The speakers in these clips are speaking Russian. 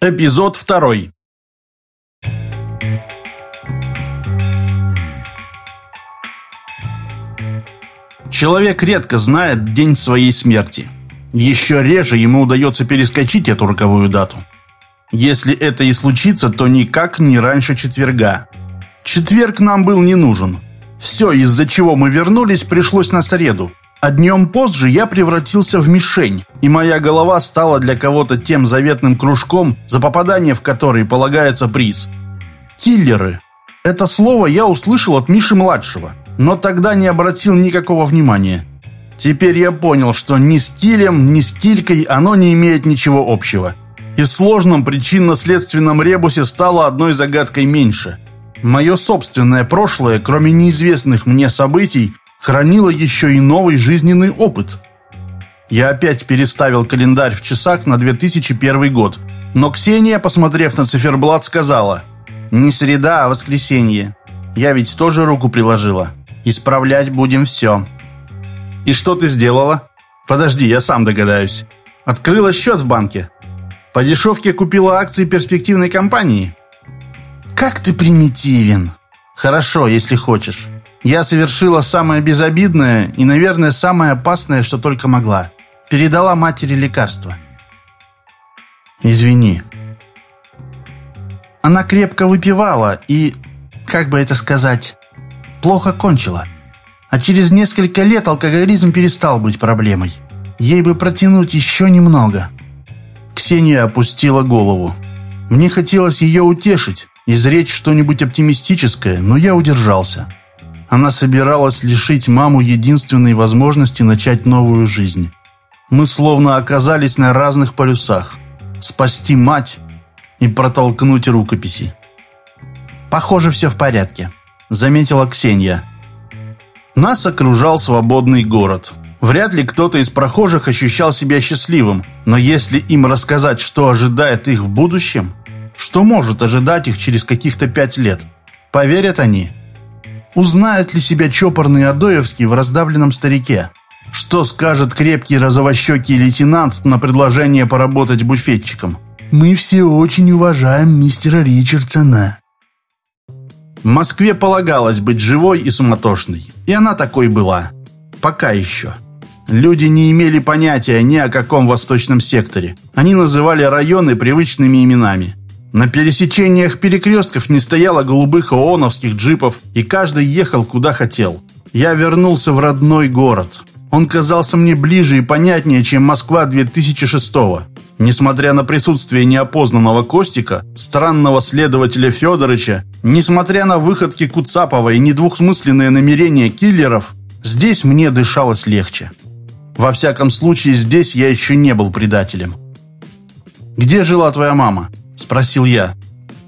Эпизод второй. Человек редко знает день своей смерти. Еще реже ему удается перескочить эту роковую дату. Если это и случится, то никак не раньше четверга. Четверг нам был не нужен. Все, из-за чего мы вернулись, пришлось на среду. А днем позже я превратился в мишень, и моя голова стала для кого-то тем заветным кружком, за попадание в который полагается приз. Киллеры. Это слово я услышал от Миши-младшего, но тогда не обратил никакого внимания. Теперь я понял, что ни с килем, ни с килькой оно не имеет ничего общего. И в сложном причинно-следственном ребусе стало одной загадкой меньше. Мое собственное прошлое, кроме неизвестных мне событий, хранила еще и новый жизненный опыт. Я опять переставил календарь в часах на 2001 год, но Ксения, посмотрев на циферблат, сказала «Не среда, а воскресенье. Я ведь тоже руку приложила. Исправлять будем все». «И что ты сделала?» «Подожди, я сам догадаюсь. Открыла счет в банке. По дешевке купила акции перспективной компании». «Как ты примитивен!» «Хорошо, если хочешь. Я совершила самое безобидное и, наверное, самое опасное, что только могла. Передала матери лекарство. Извини. Она крепко выпивала и, как бы это сказать, плохо кончила. А через несколько лет алкоголизм перестал быть проблемой. Ей бы протянуть еще немного. Ксения опустила голову. Мне хотелось ее утешить, изречь что-нибудь оптимистическое, но я удержался. Она собиралась лишить маму единственной возможности начать новую жизнь. Мы словно оказались на разных полюсах. Спасти мать и протолкнуть рукописи. «Похоже, все в порядке», — заметила Ксения. Нас окружал свободный город. Вряд ли кто-то из прохожих ощущал себя счастливым, но если им рассказать, что ожидает их в будущем, что может ожидать их через каких-то пять лет, поверят они – Узнает ли себя чопорный Адоевский в раздавленном старике? Что скажет крепкий розовощекий лейтенант на предложение поработать буфетчиком? «Мы все очень уважаем мистера Ричардсона». Москве полагалось быть живой и суматошной. И она такой была. Пока еще. Люди не имели понятия ни о каком восточном секторе. Они называли районы привычными именами. На пересечениях перекрестков не стояло голубых ооновских джипов, и каждый ехал куда хотел. Я вернулся в родной город. Он казался мне ближе и понятнее, чем Москва 2006-го. Несмотря на присутствие неопознанного Костика, странного следователя Федорыча, несмотря на выходки Куцапова и недвусмысленные намерения киллеров, здесь мне дышалось легче. Во всяком случае, здесь я еще не был предателем. «Где жила твоя мама?» Спросил я.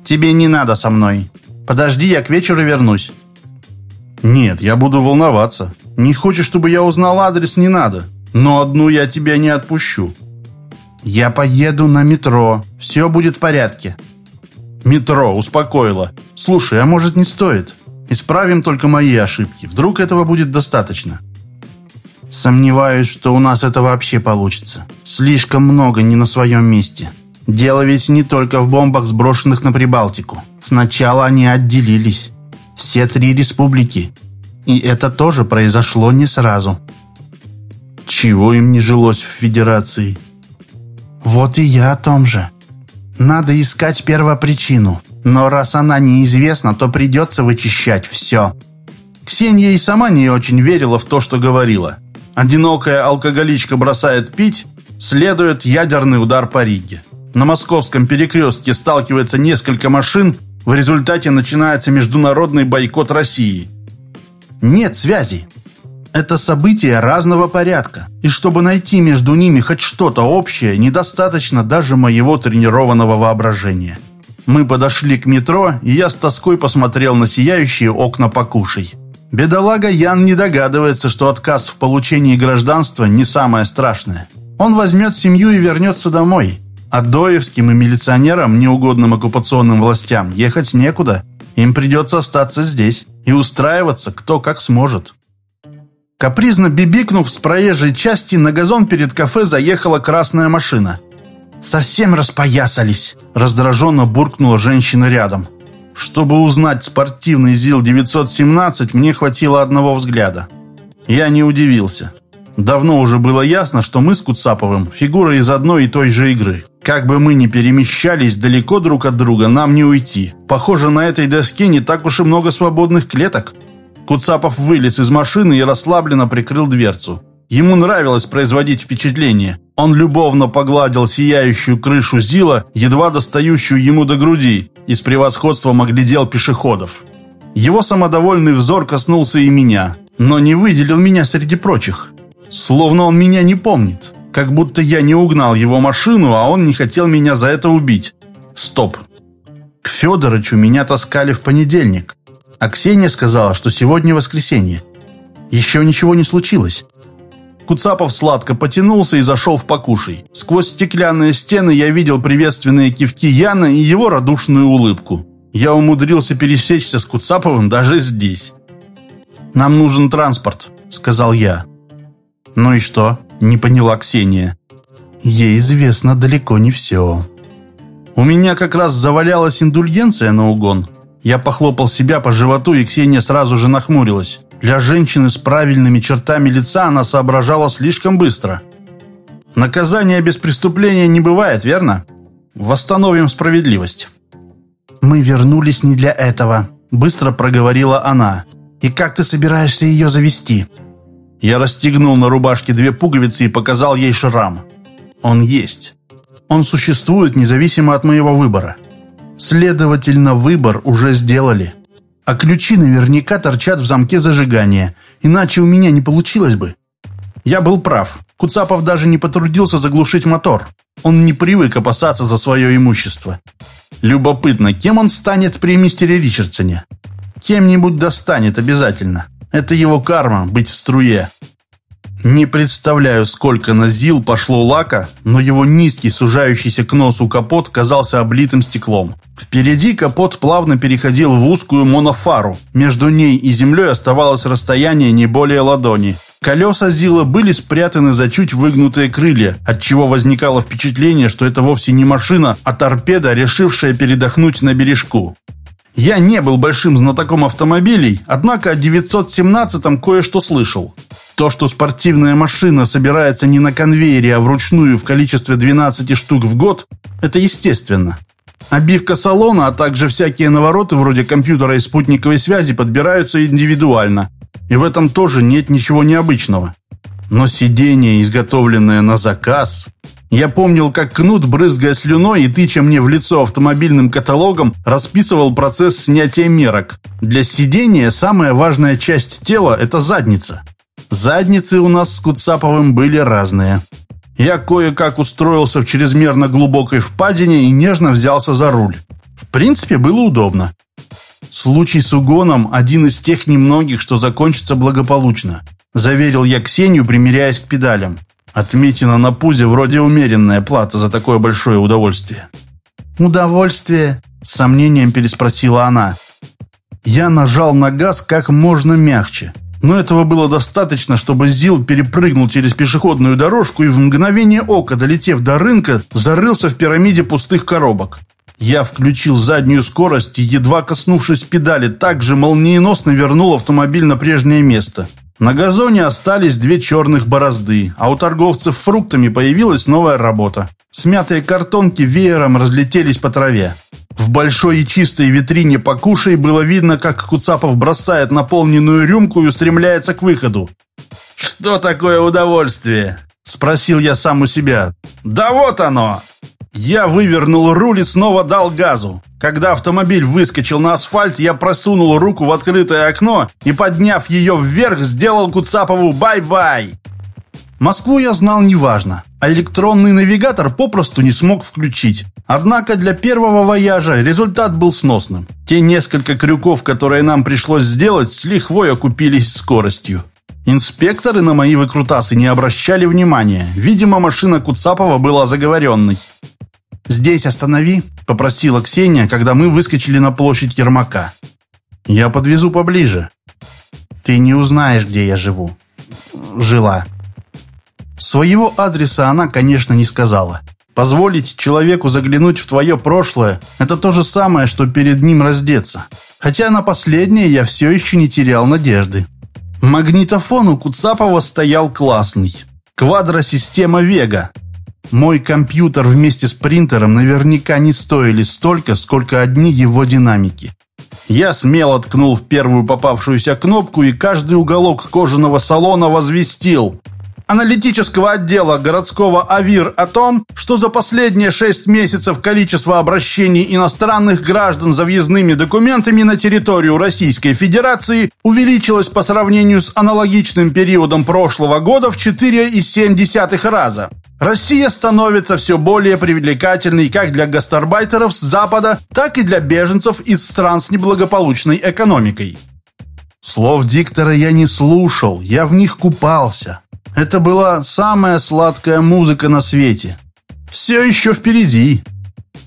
«Тебе не надо со мной. Подожди, я к вечеру вернусь». «Нет, я буду волноваться. Не хочешь, чтобы я узнал адрес, не надо. Но одну я тебя не отпущу». «Я поеду на метро. Все будет в порядке». «Метро, успокоила. Слушай, а может не стоит? Исправим только мои ошибки. Вдруг этого будет достаточно?» «Сомневаюсь, что у нас это вообще получится. Слишком много не на своем месте». Дело ведь не только в бомбах, сброшенных на Прибалтику. Сначала они отделились. Все три республики. И это тоже произошло не сразу. Чего им не жилось в Федерации? Вот и я о том же. Надо искать первопричину. Но раз она неизвестна, то придется вычищать все. Ксения и сама не очень верила в то, что говорила. Одинокая алкоголичка бросает пить, следует ядерный удар по Риге. На московском перекрестке сталкивается несколько машин, в результате начинается международный бойкот России. Нет связи. Это события разного порядка, и чтобы найти между ними хоть что-то общее, недостаточно даже моего тренированного воображения. Мы подошли к метро, и я с тоской посмотрел на сияющие окна покушей. Бедолага Ян не догадывается, что отказ в получении гражданства не самое страшное. Он возьмет семью и вернется домой. А доевским и милиционерам, неугодным оккупационным властям, ехать некуда. Им придется остаться здесь и устраиваться кто как сможет. Капризно бибикнув с проезжей части, на газон перед кафе заехала красная машина. «Совсем распоясались», Раздраженно буркнула женщина рядом. Чтобы узнать спортивный ЗИЛ-917, мне хватило одного взгляда. Я не удивился. Давно уже было ясно, что мы с Куцаповым – фигуры из одной и той же игры. Как бы мы ни перемещались далеко друг от друга, нам не уйти. Похоже, на этой доске не так уж и много свободных клеток. Куцапов вылез из машины и расслабленно прикрыл дверцу. Ему нравилось производить впечатление. Он любовно погладил сияющую крышу Зила, едва достающую ему до груди, и с превосходством оглядел пешеходов. Его самодовольный взор коснулся и меня, но не выделил меня среди прочих. Словно он меня не помнит. Как будто я не угнал его машину, а он не хотел меня за это убить. Стоп. К Федорычу меня таскали в понедельник. А Ксения сказала, что сегодня воскресенье. Еще ничего не случилось. Куцапов сладко потянулся и зашел в покушай. Сквозь стеклянные стены я видел приветственные кивки Яна и его радушную улыбку. Я умудрился пересечься с Куцаповым даже здесь. «Нам нужен транспорт», — сказал я. «Ну и что?» — не поняла Ксения. «Ей известно далеко не все». У меня как раз завалялась индульгенция на угон. Я похлопал себя по животу, и Ксения сразу же нахмурилась. Для женщины с правильными чертами лица она соображала слишком быстро. Наказание без преступления не бывает, верно? Восстановим справедливость. «Мы вернулись не для этого», — быстро проговорила она. «И как ты собираешься ее завести?» Я расстегнул на рубашке две пуговицы и показал ей шрам. Он есть. Он существует независимо от моего выбора. Следовательно, выбор уже сделали а ключи наверняка торчат в замке зажигания, иначе у меня не получилось бы. Я был прав. Куцапов даже не потрудился заглушить мотор. Он не привык опасаться за свое имущество. Любопытно, кем он станет при мистере Ричардсоне? Кем-нибудь достанет обязательно. Это его карма – быть в струе. Не представляю, сколько на ЗИЛ пошло лака, но его низкий, сужающийся к носу капот казался облитым стеклом. Впереди капот плавно переходил в узкую монофару. Между ней и землей оставалось расстояние не более ладони. Колеса ЗИЛа были спрятаны за чуть выгнутые крылья, отчего возникало впечатление, что это вовсе не машина, а торпеда, решившая передохнуть на бережку. Я не был большим знатоком автомобилей, однако о 917-м кое-что слышал. То, что спортивная машина собирается не на конвейере, а вручную в количестве 12 штук в год, это естественно. Обивка салона, а также всякие навороты вроде компьютера и спутниковой связи подбираются индивидуально. И в этом тоже нет ничего необычного. Но сиденье, изготовленное на заказ... Я помнил, как Кнут, брызгая слюной и тыча мне в лицо автомобильным каталогом, расписывал процесс снятия мерок. Для сидения самая важная часть тела – это задница. Задницы у нас с Куцаповым были разные. Я кое-как устроился в чрезмерно глубокой впадине и нежно взялся за руль. В принципе, было удобно. Случай с угоном – один из тех немногих, что закончится благополучно. Заверил я Ксению, примиряясь к педалям. Отметина на пузе вроде умеренная плата за такое большое удовольствие. «Удовольствие?» – с сомнением переспросила она. Я нажал на газ как можно мягче – но этого было достаточно, чтобы Зил перепрыгнул через пешеходную дорожку и в мгновение ока, долетев до рынка, зарылся в пирамиде пустых коробок. Я включил заднюю скорость и, едва коснувшись педали, также молниеносно вернул автомобиль на прежнее место. На газоне остались две черных борозды, а у торговцев фруктами появилась новая работа. Смятые картонки веером разлетелись по траве. В большой и чистой витрине покушай было видно, как Куцапов бросает наполненную рюмку и устремляется к выходу. «Что такое удовольствие?» – спросил я сам у себя. «Да вот оно!» Я вывернул руль и снова дал газу. Когда автомобиль выскочил на асфальт, я просунул руку в открытое окно и, подняв ее вверх, сделал Куцапову «bye-bye». Москву я знал неважно, а электронный навигатор попросту не смог включить. Однако для первого вояжа результат был сносным. Те несколько крюков, которые нам пришлось сделать, с лихвой окупились скоростью. Инспекторы на мои выкрутасы не обращали внимания. Видимо, машина Куцапова была заговоренной. «Здесь останови», — попросила Ксения, когда мы выскочили на площадь Ермака. «Я подвезу поближе». «Ты не узнаешь, где я живу». «Жила». Своего адреса она, конечно, не сказала. Позволить человеку заглянуть в твое прошлое – это то же самое, что перед ним раздеться. Хотя на последнее я все еще не терял надежды. Магнитофон у Куцапова стоял классный. Квадросистема Вега. Мой компьютер вместе с принтером наверняка не стоили столько, сколько одни его динамики. Я смело ткнул в первую попавшуюся кнопку, и каждый уголок кожаного салона возвестил аналитического отдела городского АВИР о том, что за последние шесть месяцев количество обращений иностранных граждан за въездными документами на территорию Российской Федерации увеличилось по сравнению с аналогичным периодом прошлого года в 4,7 раза. Россия становится все более привлекательной как для гастарбайтеров с Запада, так и для беженцев из стран с неблагополучной экономикой. Слов диктора я не слушал, я в них купался. Это была самая сладкая музыка на свете. Все еще впереди.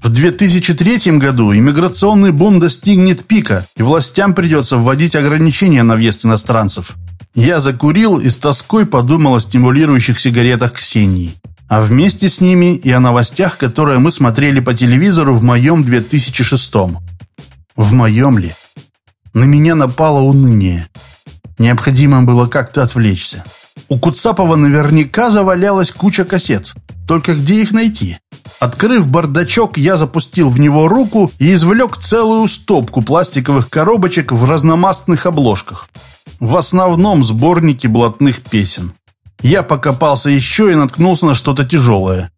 В 2003 году иммиграционный бум достигнет пика, и властям придется вводить ограничения на въезд иностранцев. Я закурил и с тоской подумал о стимулирующих сигаретах Ксении. А вместе с ними и о новостях, которые мы смотрели по телевизору в моем 2006 -м. В моем ли? На меня напало уныние. Необходимо было как-то отвлечься. У Куцапова наверняка завалялась куча кассет. Только где их найти? Открыв бардачок, я запустил в него руку и извлек целую стопку пластиковых коробочек в разномастных обложках. В основном сборники блатных песен. Я покопался еще и наткнулся на что-то тяжелое.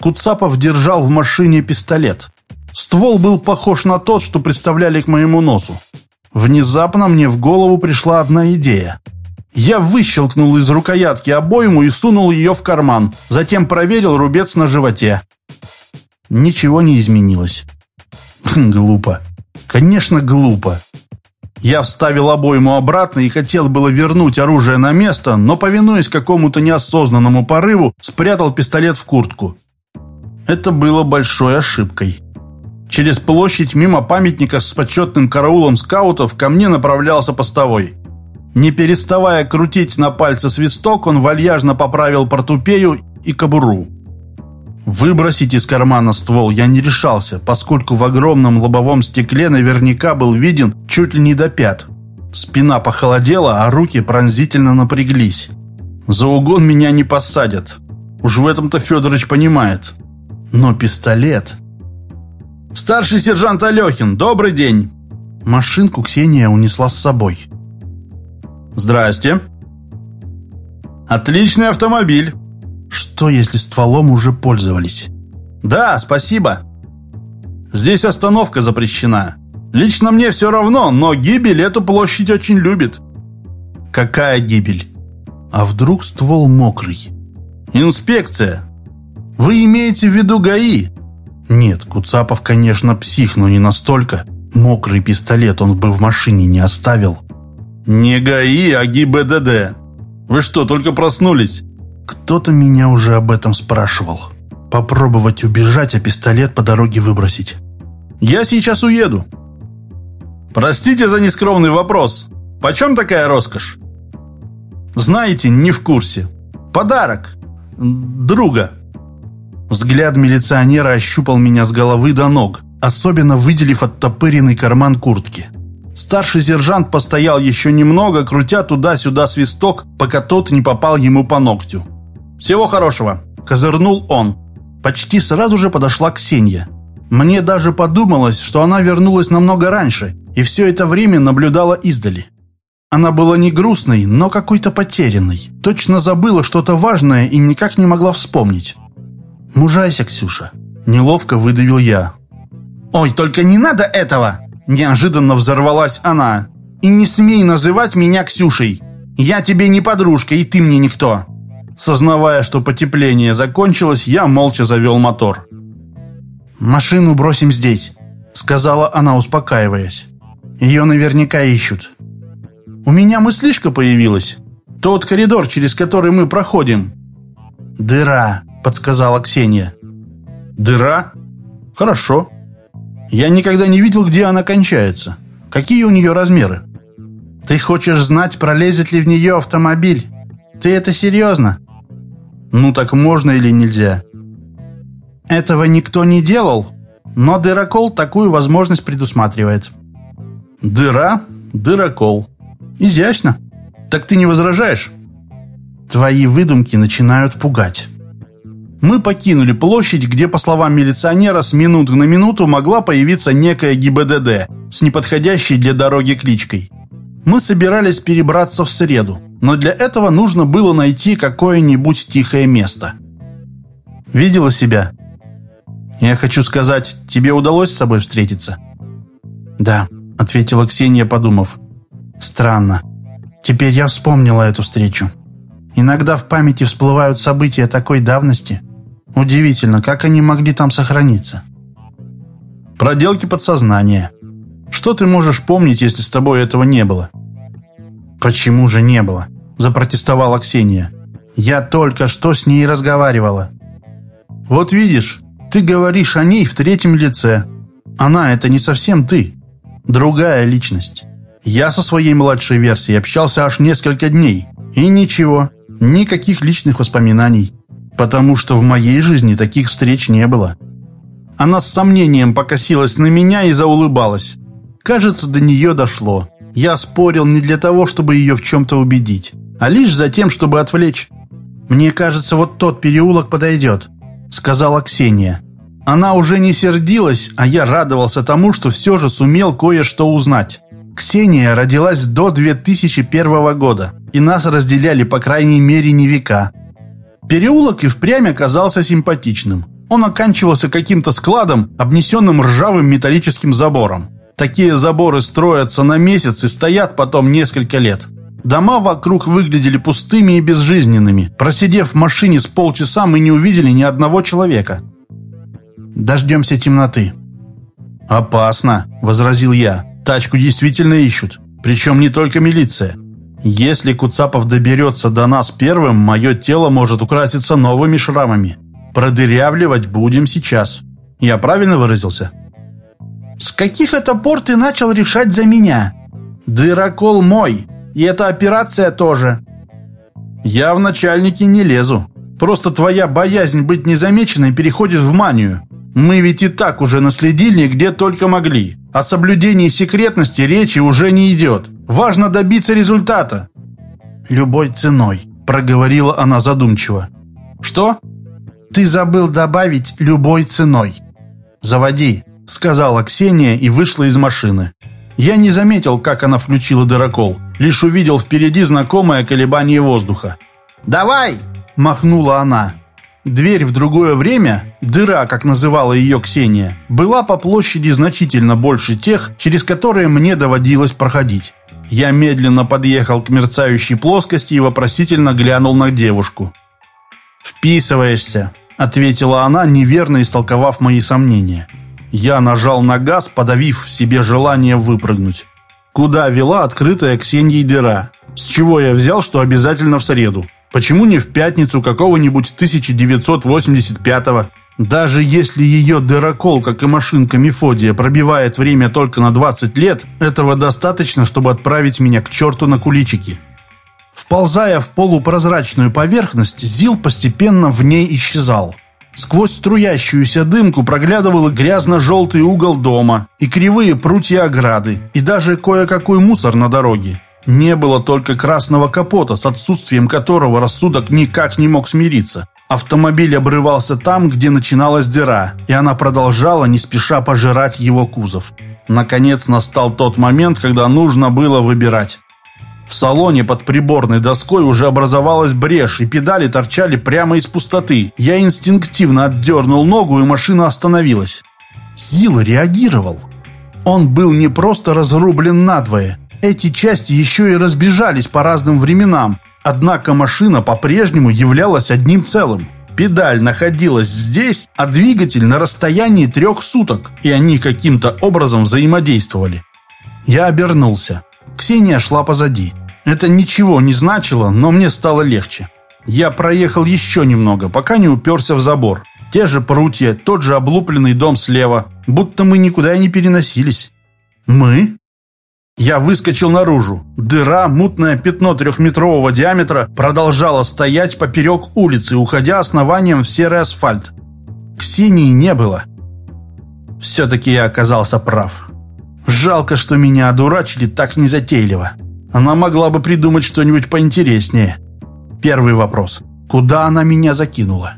Куцапов держал в машине пистолет. Ствол был похож на тот, что представляли к моему носу. Внезапно мне в голову пришла одна идея – я выщелкнул из рукоятки обойму и сунул ее в карман. Затем проверил рубец на животе. Ничего не изменилось. Глупо. Конечно, глупо. Я вставил обойму обратно и хотел было вернуть оружие на место, но, повинуясь какому-то неосознанному порыву, спрятал пистолет в куртку. Это было большой ошибкой. Через площадь мимо памятника с почетным караулом скаутов ко мне направлялся постовой. Не переставая крутить на пальце свисток, он вальяжно поправил портупею и кобуру. Выбросить из кармана ствол я не решался, поскольку в огромном лобовом стекле наверняка был виден чуть ли не до пят. Спина похолодела, а руки пронзительно напряглись. За угон меня не посадят. Уж в этом-то Федорович понимает. Но пистолет... «Старший сержант Алехин, добрый день!» Машинку Ксения унесла с собой. «Здрасте». «Отличный автомобиль». «Что, если стволом уже пользовались?» «Да, спасибо». «Здесь остановка запрещена. Лично мне все равно, но гибель эту площадь очень любит». «Какая гибель?» «А вдруг ствол мокрый?» «Инспекция». «Вы имеете в виду ГАИ?» «Нет, Куцапов, конечно, псих, но не настолько. Мокрый пистолет он бы в машине не оставил». «Не ГАИ, а ГИБДД. Вы что, только проснулись?» «Кто-то меня уже об этом спрашивал. Попробовать убежать, а пистолет по дороге выбросить. Я сейчас уеду». «Простите за нескромный вопрос. Почем такая роскошь?» «Знаете, не в курсе. Подарок. Друга». Взгляд милиционера ощупал меня с головы до ног, особенно выделив оттопыренный карман куртки. Старший сержант постоял еще немного, крутя туда-сюда свисток, пока тот не попал ему по ногтю. «Всего хорошего!» – козырнул он. Почти сразу же подошла Ксения. Мне даже подумалось, что она вернулась намного раньше, и все это время наблюдала издали. Она была не грустной, но какой-то потерянной. Точно забыла что-то важное и никак не могла вспомнить. «Мужайся, Ксюша!» – неловко выдавил я. «Ой, только не надо этого!» Неожиданно взорвалась она. «И не смей называть меня Ксюшей! Я тебе не подружка, и ты мне никто!» Сознавая, что потепление закончилось, я молча завел мотор. «Машину бросим здесь», — сказала она, успокаиваясь. «Ее наверняка ищут». «У меня мыслишка появилась. Тот коридор, через который мы проходим». «Дыра», — подсказала Ксения. «Дыра? Хорошо». Я никогда не видел, где она кончается. Какие у нее размеры? Ты хочешь знать, пролезет ли в нее автомобиль? Ты это серьезно? Ну так можно или нельзя? Этого никто не делал, но дырокол такую возможность предусматривает. Дыра, дырокол. Изящно. Так ты не возражаешь? Твои выдумки начинают пугать. Мы покинули площадь, где, по словам милиционера, с минуты на минуту могла появиться некая ГИБДД с неподходящей для дороги кличкой. Мы собирались перебраться в среду, но для этого нужно было найти какое-нибудь тихое место. Видела себя? Я хочу сказать, тебе удалось с собой встретиться? Да, ответила Ксения, подумав. Странно. Теперь я вспомнила эту встречу. Иногда в памяти всплывают события такой давности. Удивительно, как они могли там сохраниться. Проделки подсознания. Что ты можешь помнить, если с тобой этого не было? Почему же не было? Запротестовала Ксения. Я только что с ней разговаривала. Вот видишь, ты говоришь о ней в третьем лице. Она — это не совсем ты. Другая личность. Я со своей младшей версией общался аж несколько дней. И ничего, никаких личных воспоминаний. Потому что в моей жизни таких встреч не было. Она с сомнением покосилась на меня и заулыбалась. Кажется, до нее дошло. Я спорил не для того, чтобы ее в чем-то убедить, а лишь за тем, чтобы отвлечь. «Мне кажется, вот тот переулок подойдет», — сказала Ксения. Она уже не сердилась, а я радовался тому, что все же сумел кое-что узнать. Ксения родилась до 2001 года, и нас разделяли по крайней мере не века. Переулок и впрямь оказался симпатичным. Он оканчивался каким-то складом, обнесенным ржавым металлическим забором. Такие заборы строятся на месяц и стоят потом несколько лет. Дома вокруг выглядели пустыми и безжизненными. Просидев в машине с полчаса, мы не увидели ни одного человека. «Дождемся темноты». «Опасно», — возразил я. «Тачку действительно ищут. Причем не только милиция. Если Куцапов доберется до нас первым, мое тело может украситься новыми шрамами. Продырявливать будем сейчас. Я правильно выразился? С каких это пор ты начал решать за меня? Дырокол мой. И эта операция тоже. Я в начальники не лезу. Просто твоя боязнь быть незамеченной переходит в манию. Мы ведь и так уже наследили где только могли. О соблюдении секретности речи уже не идет. Важно добиться результата. Любой ценой, проговорила она задумчиво. Что? Ты забыл добавить любой ценой. Заводи, сказала Ксения и вышла из машины. Я не заметил, как она включила дырокол, лишь увидел впереди знакомое колебание воздуха. «Давай!» – махнула она. Дверь в другое время, дыра, как называла ее Ксения, была по площади значительно больше тех, через которые мне доводилось проходить. Я медленно подъехал к мерцающей плоскости и вопросительно глянул на девушку. «Вписываешься», — ответила она, неверно истолковав мои сомнения. Я нажал на газ, подавив в себе желание выпрыгнуть. Куда вела открытая Ксенией дыра? С чего я взял, что обязательно в среду? Почему не в пятницу какого-нибудь 1985-го? Даже если ее дырокол, как и машинка Мефодия, пробивает время только на 20 лет, этого достаточно, чтобы отправить меня к черту на куличики. Вползая в полупрозрачную поверхность, Зил постепенно в ней исчезал. Сквозь струящуюся дымку проглядывал грязно-желтый угол дома, и кривые прутья ограды, и даже кое-какой мусор на дороге. Не было только красного капота, с отсутствием которого рассудок никак не мог смириться. Автомобиль обрывался там, где начиналась дыра, и она продолжала не спеша пожирать его кузов. Наконец настал тот момент, когда нужно было выбирать. В салоне под приборной доской уже образовалась брешь, и педали торчали прямо из пустоты. Я инстинктивно отдернул ногу, и машина остановилась. Зил реагировал. Он был не просто разрублен надвое. Эти части еще и разбежались по разным временам, однако машина по-прежнему являлась одним целым. Педаль находилась здесь, а двигатель на расстоянии трех суток, и они каким-то образом взаимодействовали. Я обернулся. Ксения шла позади. Это ничего не значило, но мне стало легче. Я проехал еще немного, пока не уперся в забор. Те же прутья, тот же облупленный дом слева, будто мы никуда и не переносились. Мы? Я выскочил наружу. Дыра, мутное пятно трехметрового диаметра, продолжала стоять поперек улицы, уходя основанием в серый асфальт. Ксении не было. Все-таки я оказался прав. Жалко, что меня одурачили так незатейливо. Она могла бы придумать что-нибудь поинтереснее. Первый вопрос. Куда она меня закинула?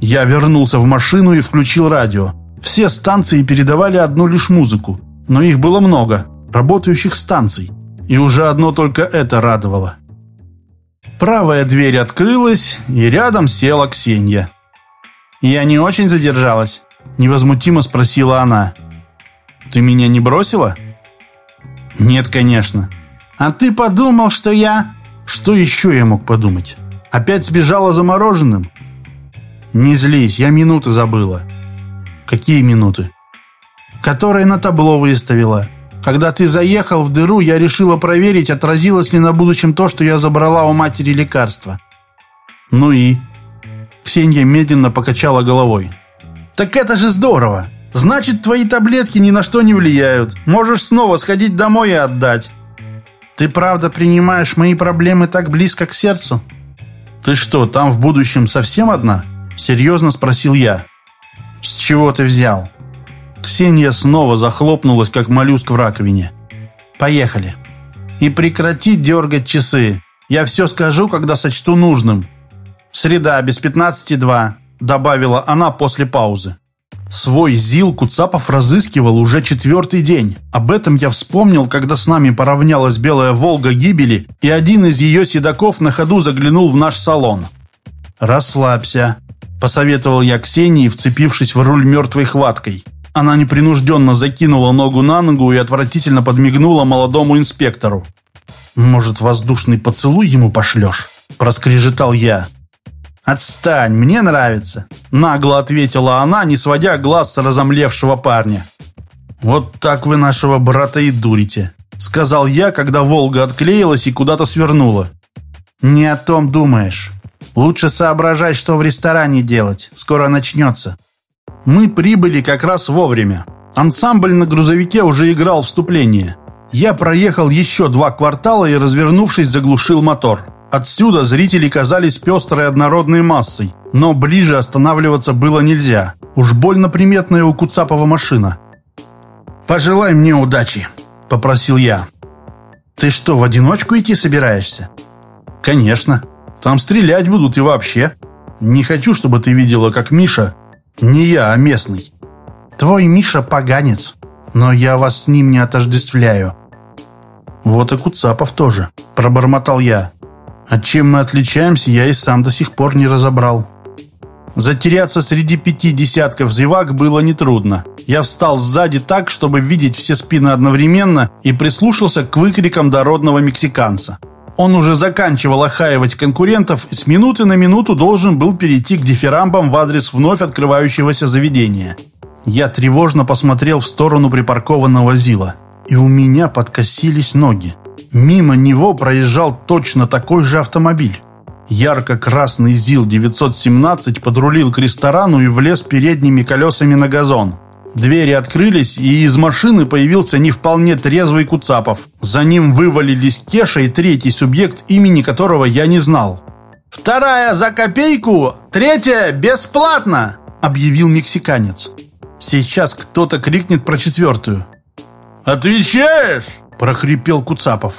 Я вернулся в машину и включил радио. Все станции передавали одну лишь музыку, но их было много, работающих станций. И уже одно только это радовало. Правая дверь открылась, и рядом села Ксения. «Я не очень задержалась?» – невозмутимо спросила она. «Ты меня не бросила?» «Нет, конечно». «А ты подумал, что я...» «Что еще я мог подумать? Опять сбежала за мороженым?» «Не злись, я минуты забыла». «Какие минуты?» «Которые на табло выставила. Когда ты заехал в дыру, я решила проверить, отразилось ли на будущем то, что я забрала у матери лекарства». «Ну и?» Ксения медленно покачала головой. «Так это же здорово! Значит, твои таблетки ни на что не влияют. Можешь снова сходить домой и отдать. Ты правда принимаешь мои проблемы так близко к сердцу? Ты что, там в будущем совсем одна? Серьезно спросил я. С чего ты взял? Ксения снова захлопнулась, как моллюск в раковине. Поехали. И прекрати дергать часы. Я все скажу, когда сочту нужным. «Среда, без пятнадцати два», — добавила она после паузы. Свой ЗИЛ Куцапов разыскивал уже четвертый день. Об этом я вспомнил, когда с нами поравнялась белая «Волга» гибели, и один из ее седаков на ходу заглянул в наш салон. «Расслабься», — посоветовал я Ксении, вцепившись в руль мертвой хваткой. Она непринужденно закинула ногу на ногу и отвратительно подмигнула молодому инспектору. «Может, воздушный поцелуй ему пошлешь?» – проскрежетал я. «Отстань, мне нравится», — нагло ответила она, не сводя глаз с разомлевшего парня. «Вот так вы нашего брата и дурите», — сказал я, когда «Волга» отклеилась и куда-то свернула. «Не о том думаешь. Лучше соображать, что в ресторане делать. Скоро начнется». Мы прибыли как раз вовремя. Ансамбль на грузовике уже играл вступление. Я проехал еще два квартала и, развернувшись, заглушил мотор. Отсюда зрители казались пестрой однородной массой, но ближе останавливаться было нельзя. Уж больно приметная у Куцапова машина. «Пожелай мне удачи», — попросил я. «Ты что, в одиночку идти собираешься?» «Конечно. Там стрелять будут и вообще. Не хочу, чтобы ты видела, как Миша... Не я, а местный. Твой Миша поганец, но я вас с ним не отождествляю». «Вот и Куцапов тоже», — пробормотал я. А чем мы отличаемся, я и сам до сих пор не разобрал. Затеряться среди пяти десятков зевак было нетрудно. Я встал сзади так, чтобы видеть все спины одновременно и прислушался к выкрикам дородного мексиканца. Он уже заканчивал охаивать конкурентов и с минуты на минуту должен был перейти к дифирамбам в адрес вновь открывающегося заведения. Я тревожно посмотрел в сторону припаркованного Зила, и у меня подкосились ноги. Мимо него проезжал точно такой же автомобиль. Ярко-красный ЗИЛ-917 подрулил к ресторану и влез передними колесами на газон. Двери открылись, и из машины появился не вполне трезвый Куцапов. За ним вывалились Кеша и третий субъект, имени которого я не знал. «Вторая за копейку, третья бесплатно!» – объявил мексиканец. Сейчас кто-то крикнет про четвертую. «Отвечаешь?» – прохрипел Куцапов.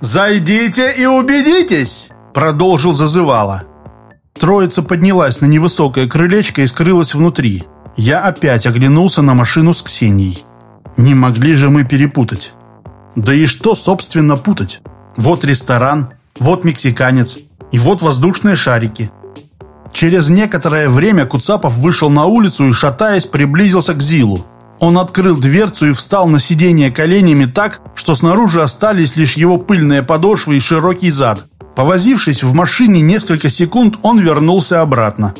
«Зайдите и убедитесь!» – продолжил зазывало. Троица поднялась на невысокое крылечко и скрылась внутри. Я опять оглянулся на машину с Ксенией. Не могли же мы перепутать. Да и что, собственно, путать? Вот ресторан, вот мексиканец, и вот воздушные шарики. Через некоторое время Куцапов вышел на улицу и, шатаясь, приблизился к Зилу. Он открыл дверцу и встал на сиденье коленями так, что снаружи остались лишь его пыльные подошвы и широкий зад. Повозившись в машине несколько секунд, он вернулся обратно.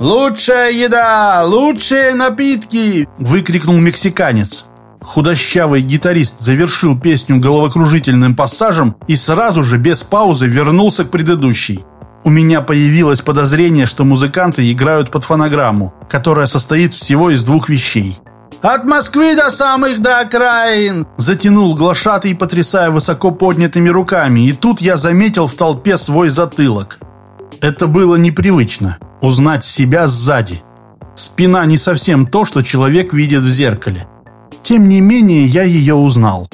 «Лучшая еда! Лучшие напитки!» – выкрикнул мексиканец. Худощавый гитарист завершил песню головокружительным пассажем и сразу же, без паузы, вернулся к предыдущей. У меня появилось подозрение, что музыканты играют под фонограмму, которая состоит всего из двух вещей – от Москвы до самых до окраин!» Затянул глашатый, потрясая высоко поднятыми руками, и тут я заметил в толпе свой затылок. Это было непривычно, узнать себя сзади. Спина не совсем то, что человек видит в зеркале. Тем не менее, я ее узнал.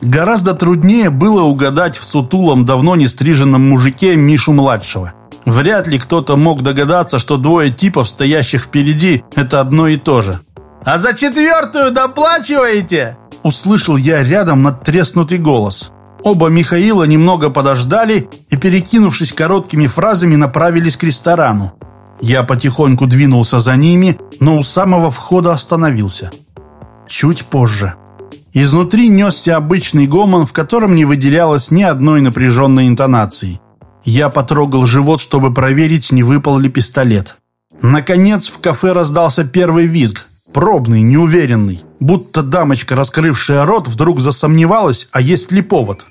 Гораздо труднее было угадать в сутулом, давно не стриженном мужике Мишу-младшего. Вряд ли кто-то мог догадаться, что двое типов, стоящих впереди, это одно и то же. «А за четвертую доплачиваете?» Услышал я рядом надтреснутый голос. Оба Михаила немного подождали и, перекинувшись короткими фразами, направились к ресторану. Я потихоньку двинулся за ними, но у самого входа остановился. Чуть позже. Изнутри несся обычный гомон, в котором не выделялось ни одной напряженной интонации. Я потрогал живот, чтобы проверить, не выпал ли пистолет. Наконец в кафе раздался первый визг. Пробный, неуверенный. Будто дамочка, раскрывшая рот, вдруг засомневалась, а есть ли повод.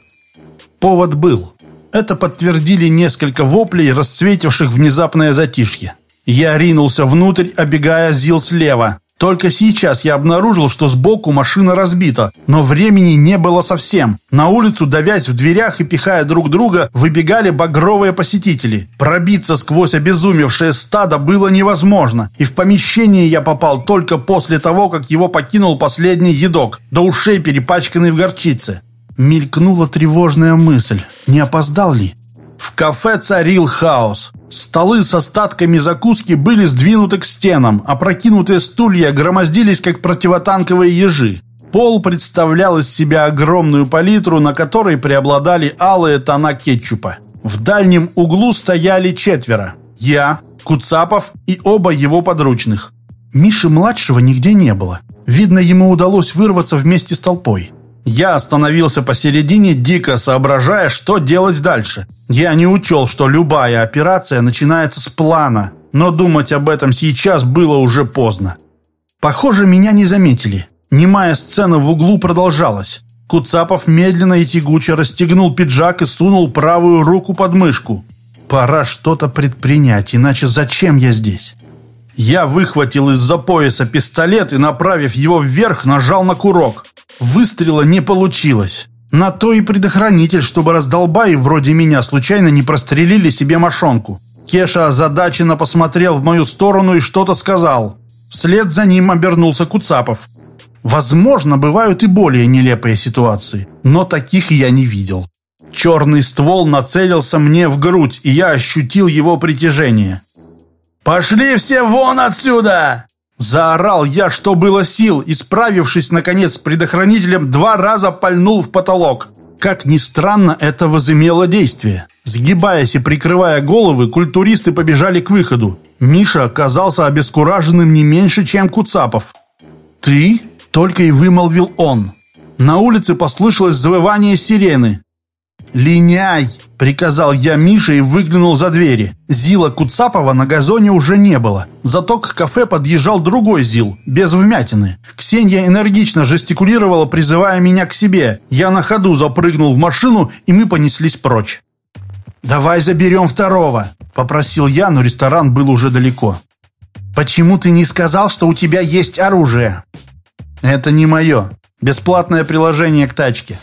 Повод был. Это подтвердили несколько воплей, расцветивших внезапное затишье. Я ринулся внутрь, обегая Зил слева. Только сейчас я обнаружил, что сбоку машина разбита, но времени не было совсем. На улицу, давясь в дверях и пихая друг друга, выбегали багровые посетители. Пробиться сквозь обезумевшее стадо было невозможно, и в помещение я попал только после того, как его покинул последний едок, до ушей перепачканный в горчице. Мелькнула тревожная мысль, не опоздал ли? В кафе царил хаос. Столы с остатками закуски были сдвинуты к стенам, а прокинутые стулья громоздились, как противотанковые ежи. Пол представлял из себя огромную палитру, на которой преобладали алые тона кетчупа. В дальнем углу стояли четверо. Я, Куцапов и оба его подручных. Миши-младшего нигде не было. Видно, ему удалось вырваться вместе с толпой. Я остановился посередине, дико соображая, что делать дальше. Я не учел, что любая операция начинается с плана, но думать об этом сейчас было уже поздно. Похоже, меня не заметили. Немая сцена в углу продолжалась. Куцапов медленно и тягуче расстегнул пиджак и сунул правую руку под мышку. Пора что-то предпринять, иначе зачем я здесь? Я выхватил из-за пояса пистолет и, направив его вверх, нажал на курок. Выстрела не получилось. На то и предохранитель, чтобы раздолбаи вроде меня случайно не прострелили себе мошонку. Кеша озадаченно посмотрел в мою сторону и что-то сказал. Вслед за ним обернулся Куцапов. Возможно, бывают и более нелепые ситуации, но таких я не видел. Черный ствол нацелился мне в грудь, и я ощутил его притяжение. «Пошли все вон отсюда!» Заорал я, что было сил, и, справившись, наконец, с предохранителем, два раза пальнул в потолок. Как ни странно, это возымело действие. Сгибаясь и прикрывая головы, культуристы побежали к выходу. Миша оказался обескураженным не меньше, чем Куцапов. «Ты?» — только и вымолвил он. На улице послышалось завывание сирены. «Линяй!» — приказал я Мише и выглянул за двери. Зила Куцапова на газоне уже не было. Зато к кафе подъезжал другой Зил, без вмятины. Ксения энергично жестикулировала, призывая меня к себе. Я на ходу запрыгнул в машину, и мы понеслись прочь. «Давай заберем второго», — попросил я, но ресторан был уже далеко. «Почему ты не сказал, что у тебя есть оружие?» «Это не мое. Бесплатное приложение к тачке».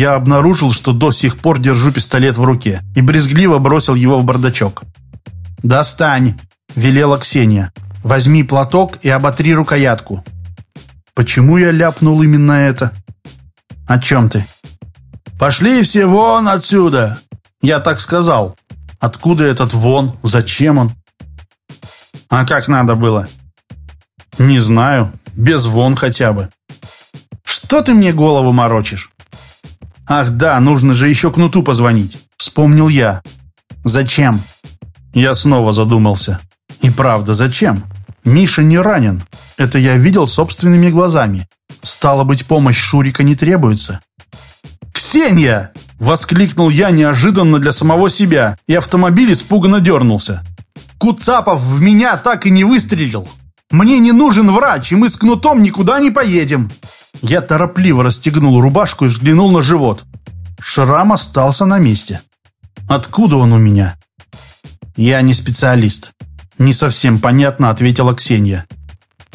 Я обнаружил, что до сих пор держу пистолет в руке и брезгливо бросил его в бардачок. «Достань!» – велела Ксения. «Возьми платок и оботри рукоятку». «Почему я ляпнул именно это?» «О чем ты?» «Пошли все вон отсюда!» «Я так сказал. Откуда этот вон? Зачем он?» «А как надо было?» «Не знаю. Без вон хотя бы». «Что ты мне голову морочишь?» «Ах да, нужно же еще кнуту позвонить», — вспомнил я. «Зачем?» Я снова задумался. «И правда, зачем? Миша не ранен. Это я видел собственными глазами. Стало быть, помощь Шурика не требуется». «Ксения!» — воскликнул я неожиданно для самого себя, и автомобиль испуганно дернулся. «Куцапов в меня так и не выстрелил! Мне не нужен врач, и мы с кнутом никуда не поедем!» Я торопливо расстегнул рубашку и взглянул на живот. Шрам остался на месте. Откуда он у меня? Я не специалист. Не совсем понятно, ответила Ксения.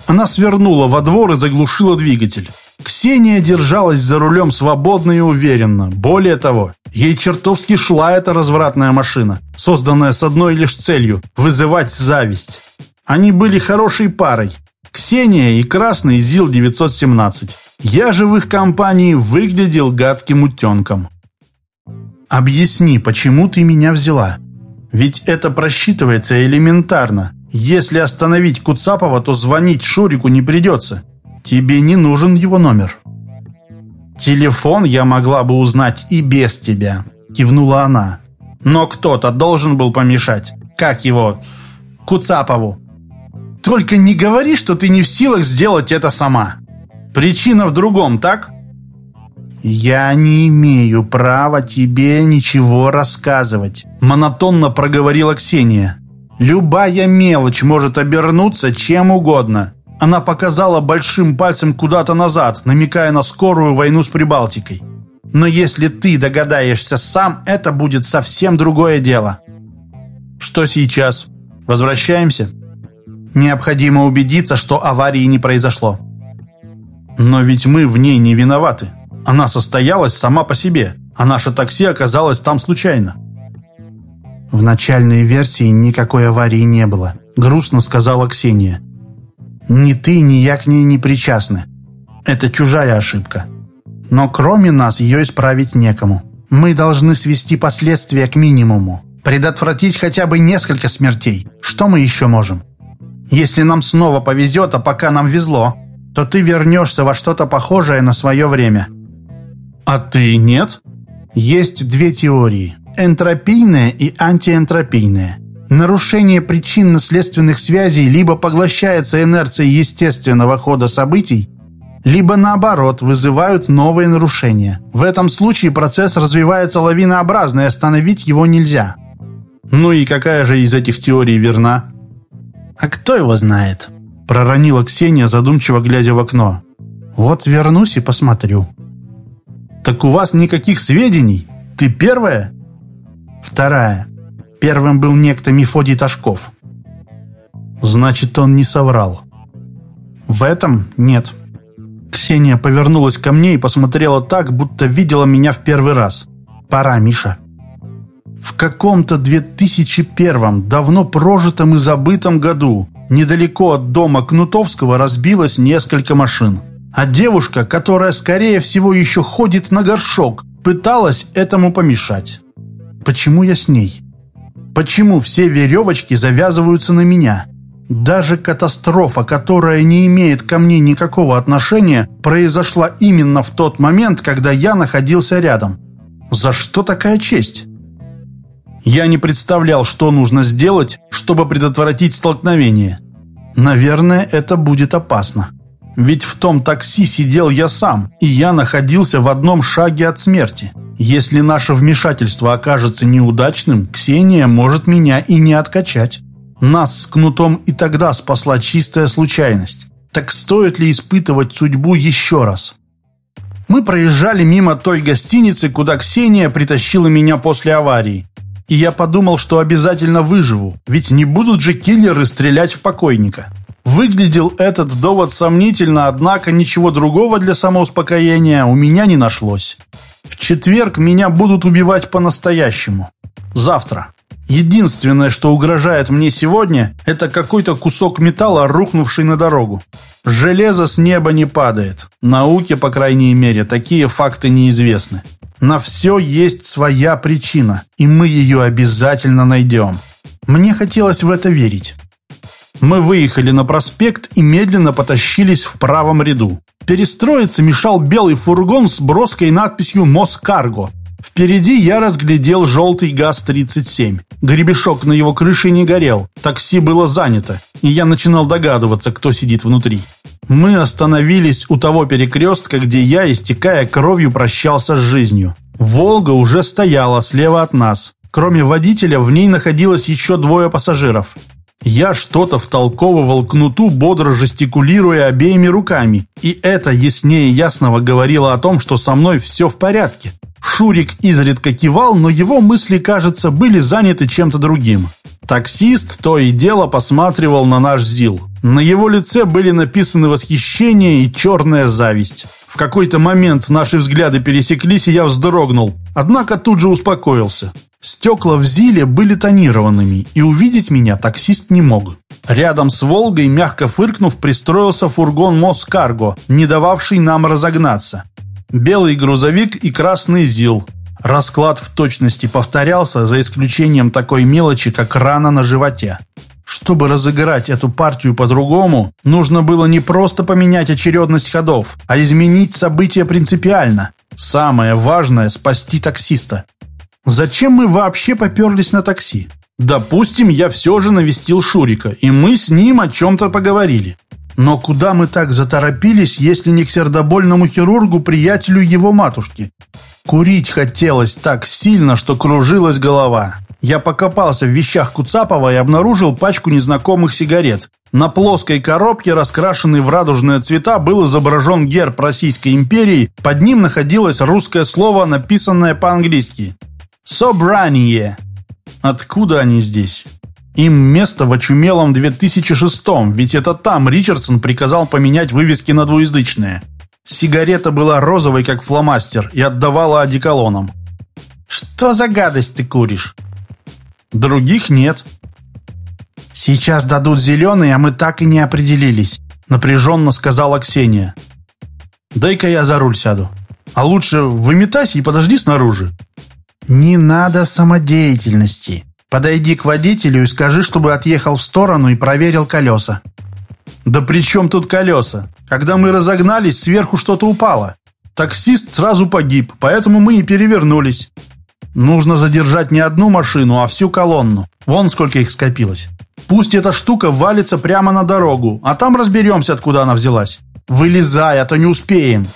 Она свернула во двор и заглушила двигатель. Ксения держалась за рулем свободно и уверенно. Более того, ей чертовски шла эта развратная машина, созданная с одной лишь целью – вызывать зависть. Они были хорошей парой. Ксения и Красный ЗИЛ-917. Я же в их компании выглядел гадким утенком. «Объясни, почему ты меня взяла? Ведь это просчитывается элементарно. Если остановить Куцапова, то звонить Шурику не придется. Тебе не нужен его номер». «Телефон я могла бы узнать и без тебя», — кивнула она. «Но кто-то должен был помешать. Как его? Куцапову». «Только не говори, что ты не в силах сделать это сама. Причина в другом, так?» «Я не имею права тебе ничего рассказывать», — монотонно проговорила Ксения. «Любая мелочь может обернуться чем угодно. Она показала большим пальцем куда-то назад, намекая на скорую войну с Прибалтикой. Но если ты догадаешься сам, это будет совсем другое дело. Что сейчас? Возвращаемся? Необходимо убедиться, что аварии не произошло. Но ведь мы в ней не виноваты. Она состоялась сама по себе, а наше такси оказалось там случайно. В начальной версии никакой аварии не было, грустно сказала Ксения. Ни ты, ни я к ней не причастны. Это чужая ошибка. Но кроме нас ее исправить некому. Мы должны свести последствия к минимуму. Предотвратить хотя бы несколько смертей. Что мы еще можем? Если нам снова повезет, а пока нам везло, то ты вернешься во что-то похожее на свое время. А ты нет? Есть две теории. Энтропийная и антиэнтропийная. Нарушение причинно-следственных связей либо поглощается инерцией естественного хода событий, либо наоборот вызывают новые нарушения. В этом случае процесс развивается лавинообразно, и остановить его нельзя. Ну и какая же из этих теорий верна? А кто его знает? Проронила Ксения, задумчиво глядя в окно. Вот вернусь и посмотрю. Так у вас никаких сведений? Ты первая? Вторая. Первым был некто Мефодий Ташков. Значит, он не соврал. В этом нет. Ксения повернулась ко мне и посмотрела так, будто видела меня в первый раз. Пора, Миша. В каком-то 2001 давно прожитом и забытом году недалеко от дома Кнутовского разбилось несколько машин. А девушка, которая, скорее всего, еще ходит на горшок, пыталась этому помешать. Почему я с ней? Почему все веревочки завязываются на меня? Даже катастрофа, которая не имеет ко мне никакого отношения, произошла именно в тот момент, когда я находился рядом. За что такая честь? Я не представлял, что нужно сделать, чтобы предотвратить столкновение. Наверное, это будет опасно. Ведь в том такси сидел я сам, и я находился в одном шаге от смерти. Если наше вмешательство окажется неудачным, Ксения может меня и не откачать. Нас с кнутом и тогда спасла чистая случайность. Так стоит ли испытывать судьбу еще раз? Мы проезжали мимо той гостиницы, куда Ксения притащила меня после аварии. И я подумал, что обязательно выживу, ведь не будут же киллеры стрелять в покойника. Выглядел этот довод сомнительно, однако ничего другого для самоуспокоения у меня не нашлось. В четверг меня будут убивать по-настоящему. Завтра. Единственное, что угрожает мне сегодня, это какой-то кусок металла, рухнувший на дорогу. Железо с неба не падает. Науке, по крайней мере, такие факты неизвестны. На все есть своя причина, и мы ее обязательно найдем. Мне хотелось в это верить. Мы выехали на проспект и медленно потащились в правом ряду. Перестроиться мешал белый фургон с броской надписью «Москарго». Впереди я разглядел желтый ГАЗ-37. Гребешок на его крыше не горел, такси было занято, и я начинал догадываться, кто сидит внутри. Мы остановились у того перекрестка, где я, истекая кровью, прощался с жизнью. «Волга» уже стояла слева от нас. Кроме водителя, в ней находилось еще двое пассажиров. Я что-то втолковывал кнуту, бодро жестикулируя обеими руками, и это яснее ясного говорило о том, что со мной все в порядке. Шурик изредка кивал, но его мысли, кажется, были заняты чем-то другим. Таксист то и дело посматривал на наш ЗИЛ. На его лице были написаны восхищение и черная зависть. В какой-то момент наши взгляды пересеклись, и я вздрогнул. Однако тут же успокоился. Стекла в ЗИЛе были тонированными, и увидеть меня таксист не мог. Рядом с «Волгой», мягко фыркнув, пристроился фургон «Москарго», не дававший нам разогнаться. Белый грузовик и красный ЗИЛ. Расклад в точности повторялся, за исключением такой мелочи, как рана на животе. Чтобы разыграть эту партию по-другому, нужно было не просто поменять очередность ходов, а изменить события принципиально. Самое важное – спасти таксиста. Зачем мы вообще поперлись на такси? Допустим, я все же навестил Шурика, и мы с ним о чем-то поговорили. Но куда мы так заторопились, если не к сердобольному хирургу, приятелю его матушки? Курить хотелось так сильно, что кружилась голова. Я покопался в вещах Куцапова и обнаружил пачку незнакомых сигарет. На плоской коробке, раскрашенной в радужные цвета, был изображен герб Российской империи, под ним находилось русское слово, написанное по-английски. «Собрание». Откуда они здесь? Им место в очумелом 2006-м, ведь это там Ричардсон приказал поменять вывески на двуязычные. Сигарета была розовой, как фломастер, и отдавала одеколоном. «Что за гадость ты куришь?» «Других нет». «Сейчас дадут зеленый, а мы так и не определились», — напряженно сказала Ксения. «Дай-ка я за руль сяду. А лучше выметайся и подожди снаружи». «Не надо самодеятельности. Подойди к водителю и скажи, чтобы отъехал в сторону и проверил колеса». «Да при чем тут колеса? Когда мы разогнались, сверху что-то упало. Таксист сразу погиб, поэтому мы и перевернулись. Нужно задержать не одну машину, а всю колонну. Вон сколько их скопилось. Пусть эта штука валится прямо на дорогу, а там разберемся, откуда она взялась. Вылезай, а то не успеем».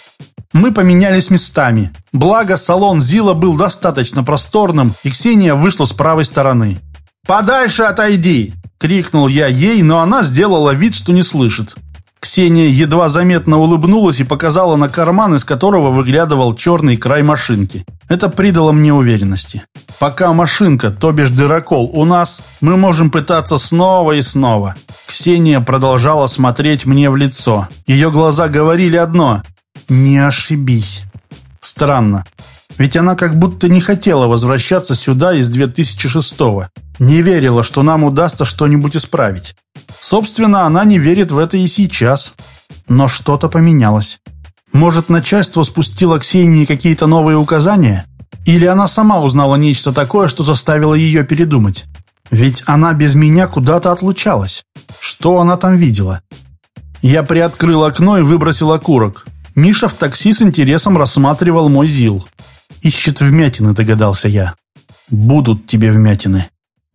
Мы поменялись местами. Благо, салон Зила был достаточно просторным, и Ксения вышла с правой стороны. «Подальше отойди!» — крикнул я ей, но она сделала вид, что не слышит. Ксения едва заметно улыбнулась и показала на карман, из которого выглядывал черный край машинки. Это придало мне уверенности. Пока машинка, то бишь дырокол, у нас, мы можем пытаться снова и снова. Ксения продолжала смотреть мне в лицо. Ее глаза говорили одно не ошибись. Странно. Ведь она как будто не хотела возвращаться сюда из 2006-го. Не верила, что нам удастся что-нибудь исправить. Собственно, она не верит в это и сейчас. Но что-то поменялось. Может, начальство спустило Ксении какие-то новые указания? Или она сама узнала нечто такое, что заставило ее передумать? Ведь она без меня куда-то отлучалась. Что она там видела? Я приоткрыл окно и выбросил окурок. Миша в такси с интересом рассматривал мой ЗИЛ. «Ищет вмятины», догадался я. «Будут тебе вмятины».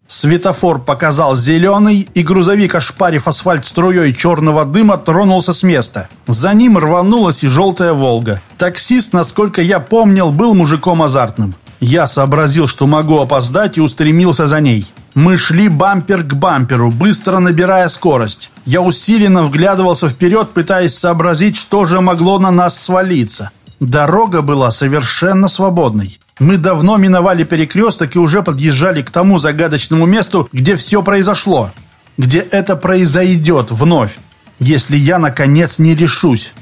Светофор показал зеленый, и грузовик, ошпарив асфальт струей черного дыма, тронулся с места. За ним рванулась и желтая «Волга». Таксист, насколько я помнил, был мужиком азартным. Я сообразил, что могу опоздать, и устремился за ней. Мы шли бампер к бамперу, быстро набирая скорость. Я усиленно вглядывался вперед, пытаясь сообразить, что же могло на нас свалиться. Дорога была совершенно свободной. Мы давно миновали перекресток и уже подъезжали к тому загадочному месту, где все произошло. Где это произойдет вновь, если я, наконец, не решусь.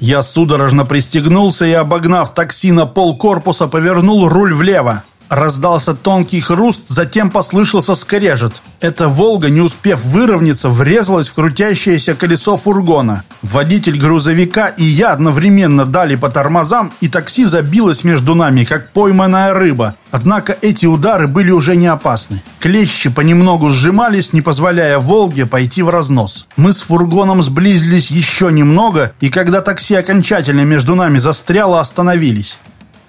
Я судорожно пристегнулся и, обогнав такси на пол корпуса, повернул руль влево. Раздался тонкий хруст, затем послышался скрежет. Эта «Волга», не успев выровняться, врезалась в крутящееся колесо фургона. Водитель грузовика и я одновременно дали по тормозам, и такси забилось между нами, как пойманная рыба. Однако эти удары были уже не опасны. Клещи понемногу сжимались, не позволяя «Волге» пойти в разнос. Мы с фургоном сблизились еще немного, и когда такси окончательно между нами застряло, остановились.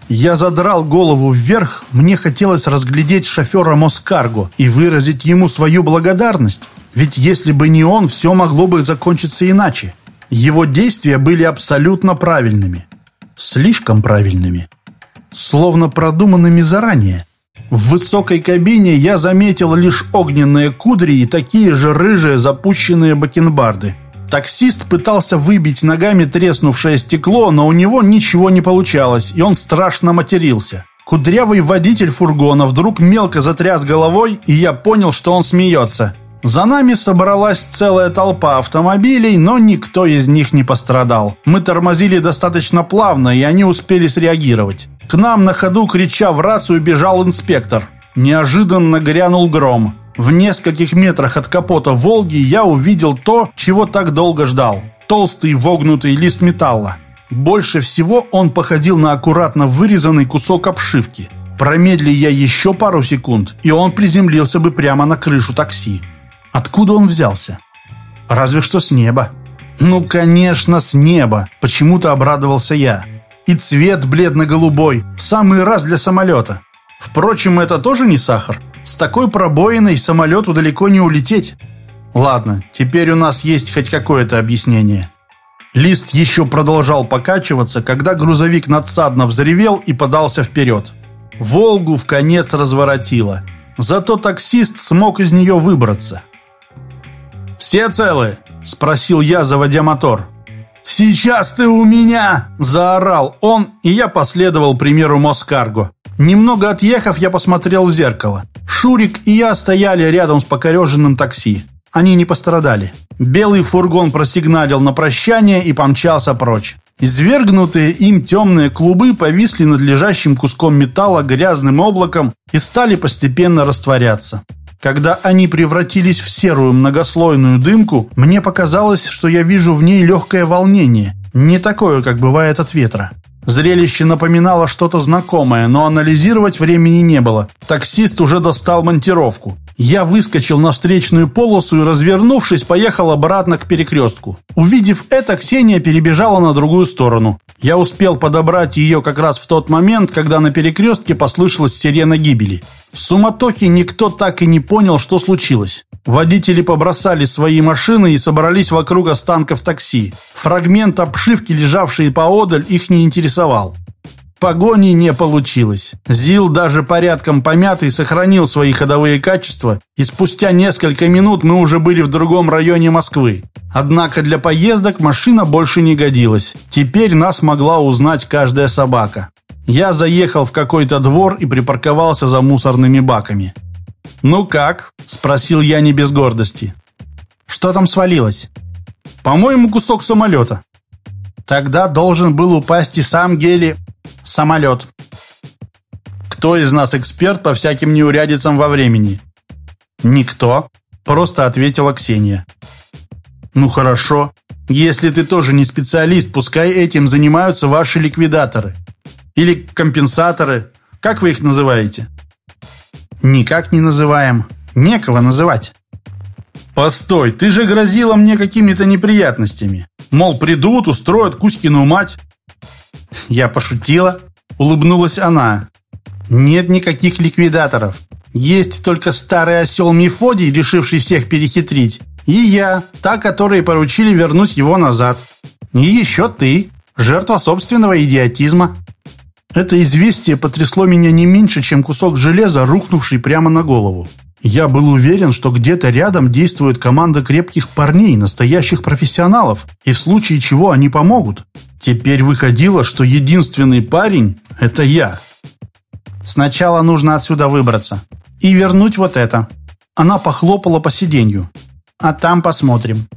Я задрал голову вверх, мне хотелось разглядеть шофера Москарго и выразить ему свою благодарность. Ведь если бы не он, все могло бы закончиться иначе. Его действия были абсолютно правильными. Слишком правильными. Словно продуманными заранее. В высокой кабине я заметил лишь огненные кудри и такие же рыжие запущенные бакенбарды. Таксист пытался выбить ногами треснувшее стекло, но у него ничего не получалось, и он страшно матерился. Кудрявый водитель фургона вдруг мелко затряс головой, и я понял, что он смеется. За нами собралась целая толпа автомобилей, но никто из них не пострадал. Мы тормозили достаточно плавно, и они успели среагировать. К нам на ходу, крича в рацию, бежал инспектор. Неожиданно грянул гром. В нескольких метрах от капота «Волги» я увидел то, чего так долго ждал. Толстый вогнутый лист металла. Больше всего он походил на аккуратно вырезанный кусок обшивки. Промедли я еще пару секунд, и он приземлился бы прямо на крышу такси. Откуда он взялся? Разве что с неба. Ну, конечно, с неба. Почему-то обрадовался я. И цвет бледно-голубой. В самый раз для самолета. Впрочем, это тоже не сахар. С такой пробоиной самолету далеко не улететь. Ладно, теперь у нас есть хоть какое-то объяснение. Лист еще продолжал покачиваться, когда грузовик надсадно взревел и подался вперед. «Волгу» в конец разворотило. Зато таксист смог из нее выбраться. «Все целы?» – спросил я, заводя мотор. «Сейчас ты у меня!» – заорал он, и я последовал примеру Москарго. Немного отъехав, я посмотрел в зеркало. Шурик и я стояли рядом с покореженным такси. Они не пострадали. Белый фургон просигналил на прощание и помчался прочь. Извергнутые им темные клубы повисли над лежащим куском металла грязным облаком и стали постепенно растворяться. Когда они превратились в серую многослойную дымку, мне показалось, что я вижу в ней легкое волнение, не такое, как бывает от ветра. Зрелище напоминало что-то знакомое, но анализировать времени не было. Таксист уже достал монтировку. Я выскочил на встречную полосу и, развернувшись, поехал обратно к перекрестку. Увидев это, Ксения перебежала на другую сторону. Я успел подобрать ее как раз в тот момент, когда на перекрестке послышалась сирена гибели. В суматохе никто так и не понял, что случилось. Водители побросали свои машины и собрались вокруг останков такси. Фрагмент обшивки, лежавший поодаль, их не интересовал. Погони не получилось. ЗИЛ, даже порядком помятый, сохранил свои ходовые качества, и спустя несколько минут мы уже были в другом районе Москвы. Однако для поездок машина больше не годилась. Теперь нас могла узнать каждая собака. Я заехал в какой-то двор и припарковался за мусорными баками. «Ну как?» – спросил я не без гордости. «Что там свалилось?» «По-моему, кусок самолета». «Тогда должен был упасть и сам Гели самолет». «Кто из нас эксперт по всяким неурядицам во времени?» «Никто», – просто ответила Ксения. «Ну хорошо. Если ты тоже не специалист, пускай этим занимаются ваши ликвидаторы. Или компенсаторы. Как вы их называете? Никак не называем. Некого называть. Постой, ты же грозила мне какими-то неприятностями. Мол, придут, устроят Кузькину мать. Я пошутила. Улыбнулась она. Нет никаких ликвидаторов. Есть только старый осел Мефодий, решивший всех перехитрить. И я, та, которой поручили вернуть его назад. И еще ты, жертва собственного идиотизма. Это известие потрясло меня не меньше, чем кусок железа, рухнувший прямо на голову. Я был уверен, что где-то рядом действует команда крепких парней, настоящих профессионалов, и в случае чего они помогут. Теперь выходило, что единственный парень – это я. Сначала нужно отсюда выбраться. И вернуть вот это. Она похлопала по сиденью. А там посмотрим.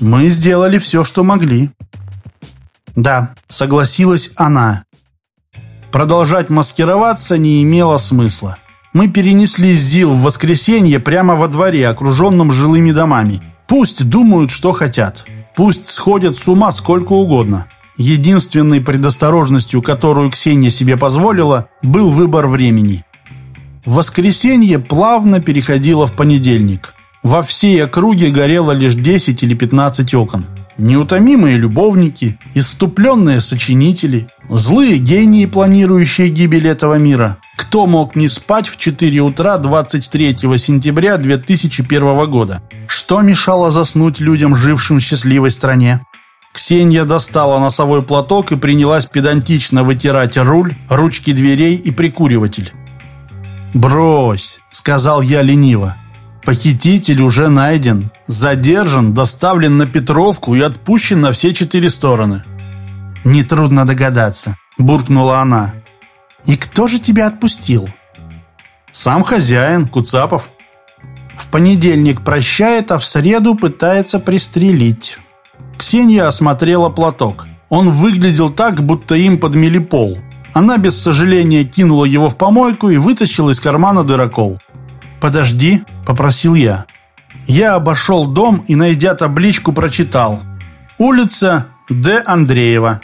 Мы сделали все, что могли. Да, согласилась она. Продолжать маскироваться не имело смысла. Мы перенесли ЗИЛ в воскресенье прямо во дворе, окруженном жилыми домами. Пусть думают, что хотят. Пусть сходят с ума сколько угодно. Единственной предосторожностью, которую Ксения себе позволила, был выбор времени. Воскресенье плавно переходило в понедельник. Во всей округе горело лишь 10 или 15 окон. Неутомимые любовники, иступленные сочинители, злые гении, планирующие гибель этого мира. Кто мог не спать в 4 утра 23 сентября 2001 года? Что мешало заснуть людям, жившим в счастливой стране? Ксения достала носовой платок и принялась педантично вытирать руль, ручки дверей и прикуриватель. «Брось», — сказал я лениво. Похититель уже найден, задержан, доставлен на Петровку и отпущен на все четыре стороны. «Нетрудно догадаться», – буркнула она. «И кто же тебя отпустил?» «Сам хозяин, Куцапов». «В понедельник прощает, а в среду пытается пристрелить». Ксения осмотрела платок. Он выглядел так, будто им подмели пол. Она без сожаления кинула его в помойку и вытащила из кармана дырокол. «Подожди», — попросил я. Я обошел дом и, найдя табличку, прочитал. «Улица Д. Андреева».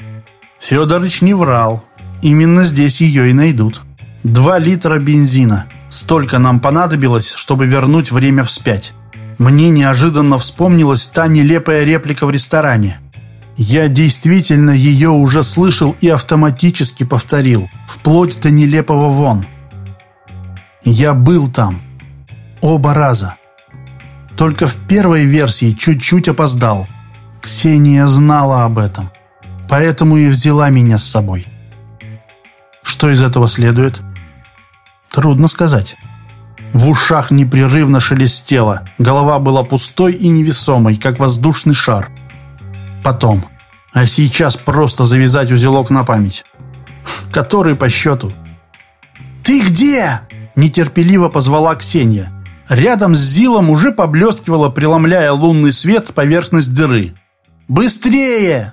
Федорович не врал. Именно здесь ее и найдут. Два литра бензина. Столько нам понадобилось, чтобы вернуть время вспять. Мне неожиданно вспомнилась та нелепая реплика в ресторане. Я действительно ее уже слышал и автоматически повторил, вплоть до нелепого вон. Я был там. Оба раза. Только в первой версии чуть-чуть опоздал. Ксения знала об этом. Поэтому и взяла меня с собой. Что из этого следует? Трудно сказать. В ушах непрерывно шелестело. Голова была пустой и невесомой, как воздушный шар. Потом. А сейчас просто завязать узелок на память. Который по счету. «Ты где?» – нетерпеливо позвала Ксения. Рядом с Зилом уже поблескивала, преломляя лунный свет, поверхность дыры. «Быстрее!»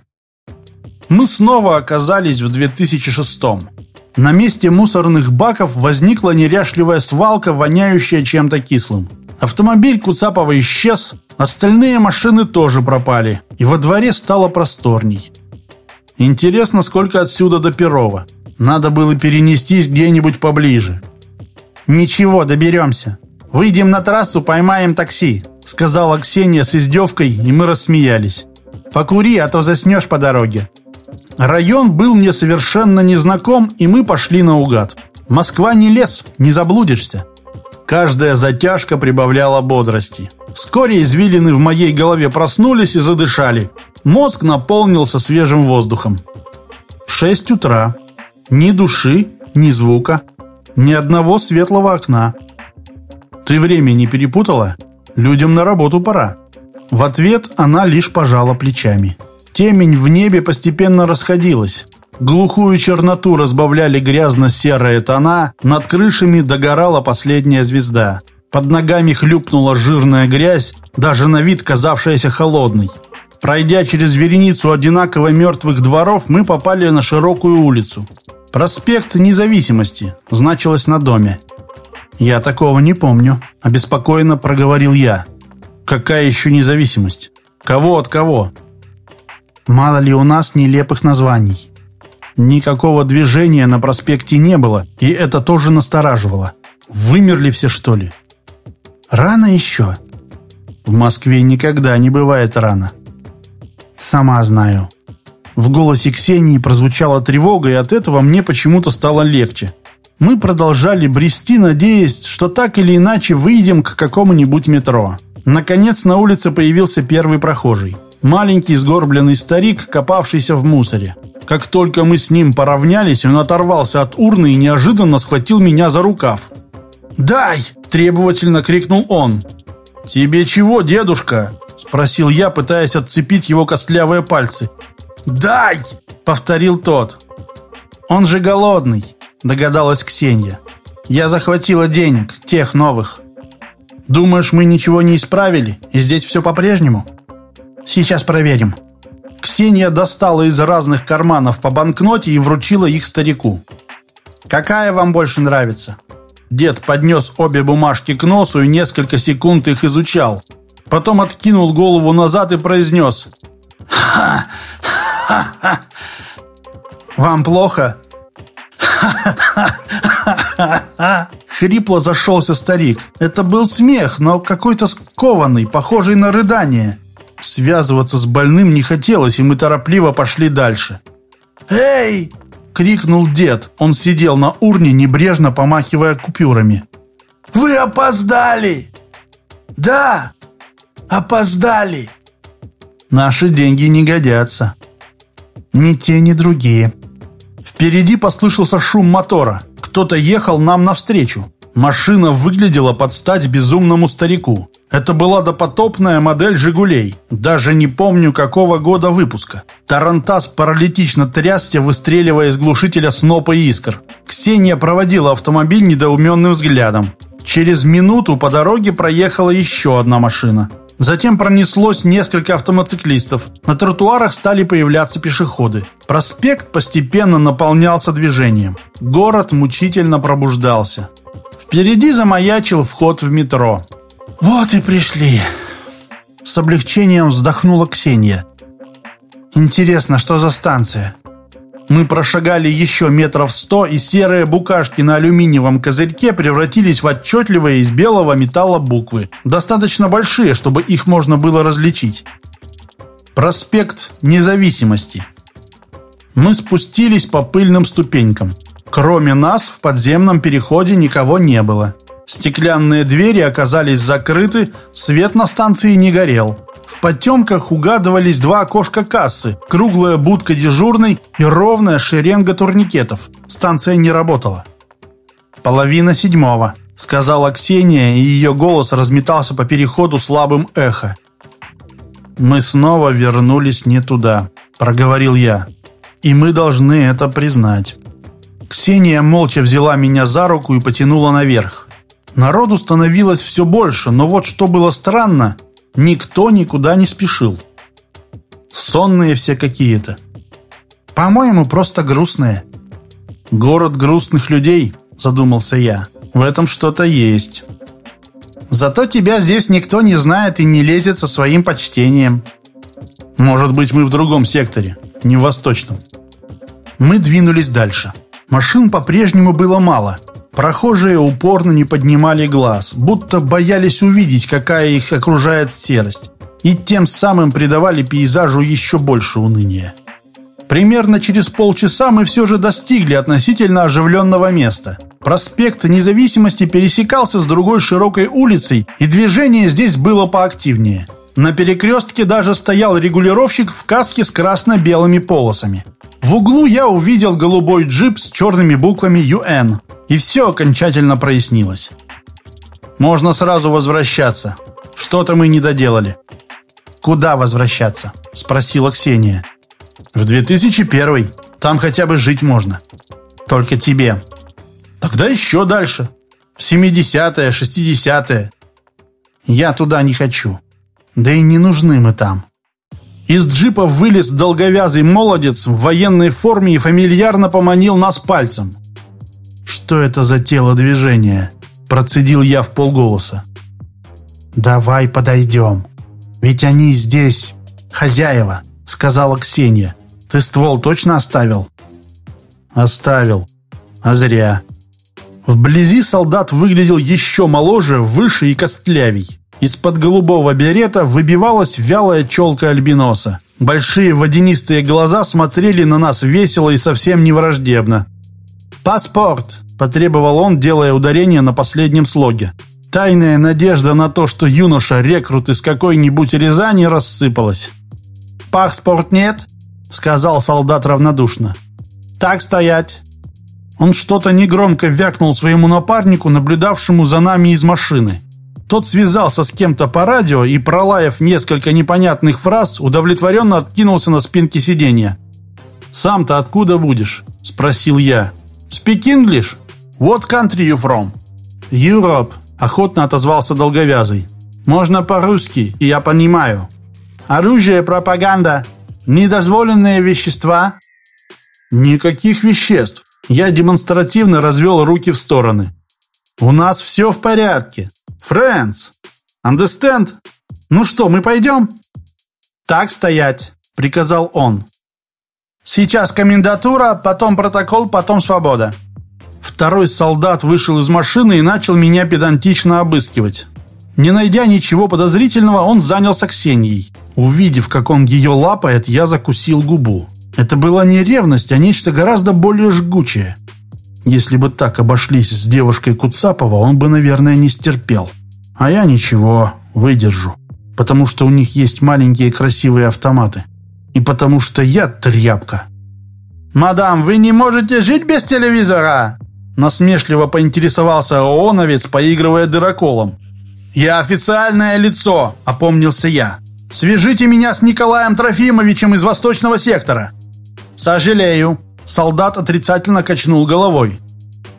Мы снова оказались в 2006-м. На месте мусорных баков возникла неряшливая свалка, воняющая чем-то кислым. Автомобиль Куцапова исчез, остальные машины тоже пропали, и во дворе стало просторней. Интересно, сколько отсюда до Перова. Надо было перенестись где-нибудь поближе. «Ничего, доберемся. Выйдем на трассу, поймаем такси», сказала Ксения с издевкой, и мы рассмеялись. «Покури, а то заснешь по дороге». Район был мне совершенно незнаком, и мы пошли наугад. Москва не лес, не заблудишься. Каждая затяжка прибавляла бодрости. Вскоре извилины в моей голове проснулись и задышали. Мозг наполнился свежим воздухом. Шесть утра. Ни души, ни звука. Ни одного светлого окна. «Ты время не перепутала? Людям на работу пора». В ответ она лишь пожала плечами. Темень в небе постепенно расходилась. Глухую черноту разбавляли грязно-серые тона, над крышами догорала последняя звезда. Под ногами хлюпнула жирная грязь, даже на вид казавшаяся холодной. Пройдя через вереницу одинаково мертвых дворов, мы попали на широкую улицу. «Проспект Независимости» значилось на доме. «Я такого не помню», – обеспокоенно проговорил я. «Какая еще независимость? Кого от кого?» Мало ли у нас нелепых названий. Никакого движения на проспекте не было, и это тоже настораживало. Вымерли все, что ли? Рано еще. В Москве никогда не бывает рано. Сама знаю. В голосе Ксении прозвучала тревога, и от этого мне почему-то стало легче. Мы продолжали брести, надеясь, что так или иначе выйдем к какому-нибудь метро. Наконец на улице появился первый прохожий. Маленький сгорбленный старик, копавшийся в мусоре. Как только мы с ним поравнялись, он оторвался от урны и неожиданно схватил меня за рукав. «Дай!» – требовательно крикнул он. «Тебе чего, дедушка?» – спросил я, пытаясь отцепить его костлявые пальцы. «Дай!» – повторил тот. «Он же голодный», – догадалась Ксения. «Я захватила денег, тех новых». «Думаешь, мы ничего не исправили, и здесь все по-прежнему?» Сейчас проверим». Ксения достала из разных карманов по банкноте и вручила их старику. «Какая вам больше нравится?» Дед поднес обе бумажки к носу и несколько секунд их изучал. Потом откинул голову назад и произнес «Ха-ха-ха! Вам плохо?» Хрипло зашелся старик. Это был смех, но какой-то скованный, похожий на рыдание. Связываться с больным не хотелось, и мы торопливо пошли дальше. «Эй!» — крикнул дед. Он сидел на урне, небрежно помахивая купюрами. «Вы опоздали!» «Да, опоздали!» «Наши деньги не годятся. Ни те, ни другие». Впереди послышался шум мотора. Кто-то ехал нам навстречу. Машина выглядела под стать безумному старику. Это была допотопная модель «Жигулей». Даже не помню, какого года выпуска. Тарантас паралитично трясся, выстреливая из глушителя снопа искр. Ксения проводила автомобиль недоуменным взглядом. Через минуту по дороге проехала еще одна машина. Затем пронеслось несколько автомотоциклистов. На тротуарах стали появляться пешеходы. Проспект постепенно наполнялся движением. Город мучительно пробуждался. Впереди замаячил вход в метро. «Вот и пришли!» С облегчением вздохнула Ксения. «Интересно, что за станция?» Мы прошагали еще метров сто, и серые букашки на алюминиевом козырьке превратились в отчетливые из белого металла буквы, достаточно большие, чтобы их можно было различить. Проспект Независимости. Мы спустились по пыльным ступенькам. Кроме нас в подземном переходе никого не было. Стеклянные двери оказались закрыты, свет на станции не горел. В потемках угадывались два окошка кассы, круглая будка дежурной и ровная шеренга турникетов. Станция не работала. «Половина седьмого», — сказала Ксения, и ее голос разметался по переходу слабым эхо. «Мы снова вернулись не туда», — проговорил я. «И мы должны это признать». Ксения молча взяла меня за руку и потянула наверх. Народу становилось все больше, но вот что было странно — Никто никуда не спешил. Сонные все какие-то. По-моему, просто грустные. Город грустных людей, задумался я. В этом что-то есть. Зато тебя здесь никто не знает и не лезет со своим почтением. Может быть, мы в другом секторе, не в восточном. Мы двинулись дальше. Машин по-прежнему было мало – Прохожие упорно не поднимали глаз, будто боялись увидеть, какая их окружает серость, и тем самым придавали пейзажу еще больше уныния. Примерно через полчаса мы все же достигли относительно оживленного места. Проспект Независимости пересекался с другой широкой улицей, и движение здесь было поактивнее. На перекрестке даже стоял регулировщик в каске с красно-белыми полосами. В углу я увидел голубой джип с черными буквами «ЮН», и все окончательно прояснилось. Можно сразу возвращаться. Что-то мы не доделали. Куда возвращаться? Спросила Ксения. В 2001. Там хотя бы жить можно. Только тебе. Тогда еще дальше. В 70-е, 60-е. Я туда не хочу. Да и не нужны мы там. Из джипа вылез долговязый молодец в военной форме и фамильярно поманил нас пальцем. «Что это за тело движения?» Процедил я в полголоса. «Давай подойдем. Ведь они здесь, хозяева», сказала Ксения. «Ты ствол точно оставил?» «Оставил. А зря». Вблизи солдат выглядел еще моложе, выше и костлявей. Из-под голубого берета выбивалась вялая челка альбиноса. Большие водянистые глаза смотрели на нас весело и совсем не враждебно. «Паспорт!» – потребовал он, делая ударение на последнем слоге. Тайная надежда на то, что юноша рекрут из какой-нибудь Рязани рассыпалась. «Паспорт нет?» – сказал солдат равнодушно. «Так стоять!» Он что-то негромко вякнул своему напарнику, наблюдавшему за нами из машины. Тот связался с кем-то по радио и, пролаяв несколько непонятных фраз, удовлетворенно откинулся на спинке сиденья. «Сам-то откуда будешь?» – спросил я. «Speak English? What country you from?» «Europe», – охотно отозвался долговязый. «Можно по-русски, и я понимаю. Оружие, пропаганда, недозволенные вещества?» «Никаких веществ». Я демонстративно развел руки в стороны. «У нас все в порядке. Friends. Understand? Ну что, мы пойдем?» «Так стоять», — приказал он. «Сейчас комендатура, потом протокол, потом свобода». Второй солдат вышел из машины и начал меня педантично обыскивать. Не найдя ничего подозрительного, он занялся Ксенией. Увидев, как он ее лапает, я закусил губу. Это была не ревность, а нечто гораздо более жгучее. Если бы так обошлись с девушкой Куцапова, он бы, наверное, не стерпел. А я ничего, выдержу. Потому что у них есть маленькие красивые автоматы и потому что я тряпка. «Мадам, вы не можете жить без телевизора?» Насмешливо поинтересовался ООНовец, поигрывая дыроколом. «Я официальное лицо», — опомнился я. «Свяжите меня с Николаем Трофимовичем из Восточного сектора». «Сожалею», — солдат отрицательно качнул головой.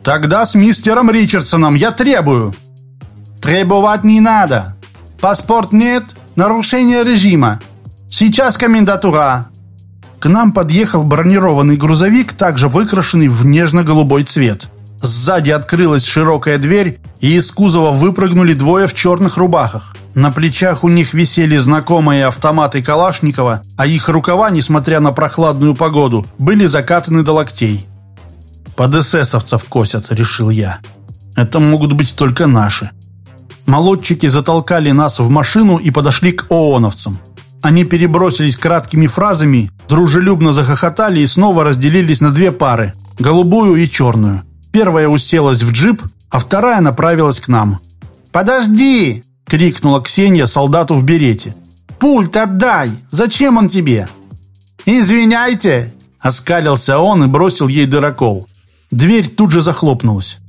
«Тогда с мистером Ричардсоном я требую». «Требовать не надо. Паспорт нет, нарушение режима. Сейчас комендатура». К нам подъехал бронированный грузовик, также выкрашенный в нежно-голубой цвет. Сзади открылась широкая дверь, и из кузова выпрыгнули двое в черных рубахах. На плечах у них висели знакомые автоматы Калашникова, а их рукава, несмотря на прохладную погоду, были закатаны до локтей. «Под эсэсовцев косят», — решил я. «Это могут быть только наши». Молодчики затолкали нас в машину и подошли к ООНовцам. Они перебросились краткими фразами, дружелюбно захохотали и снова разделились на две пары – голубую и черную. Первая уселась в джип, а вторая направилась к нам. «Подожди!» – крикнула Ксения солдату в берете. «Пульт отдай! Зачем он тебе?» «Извиняйте!» – оскалился он и бросил ей дырокол. Дверь тут же захлопнулась.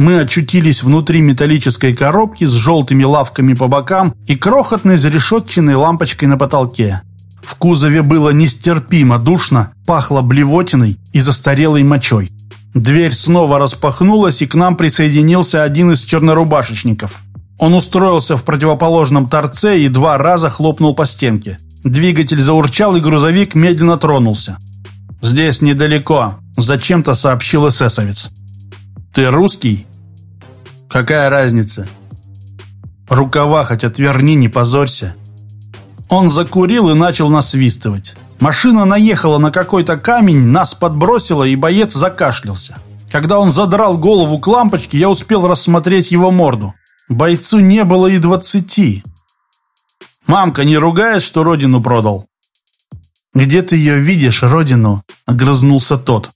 Мы очутились внутри металлической коробки с желтыми лавками по бокам и крохотной зарешетченной лампочкой на потолке. В кузове было нестерпимо душно, пахло блевотиной и застарелой мочой. Дверь снова распахнулась, и к нам присоединился один из чернорубашечников. Он устроился в противоположном торце и два раза хлопнул по стенке. Двигатель заурчал, и грузовик медленно тронулся. «Здесь недалеко», – зачем-то сообщил эсэсовец. «Ты русский?» «Какая разница?» «Рукава хоть отверни, не позорься». Он закурил и начал насвистывать. Машина наехала на какой-то камень, нас подбросила, и боец закашлялся. Когда он задрал голову к лампочке, я успел рассмотреть его морду. Бойцу не было и двадцати. «Мамка не ругает, что родину продал?» «Где ты ее видишь, родину?» — огрызнулся тот.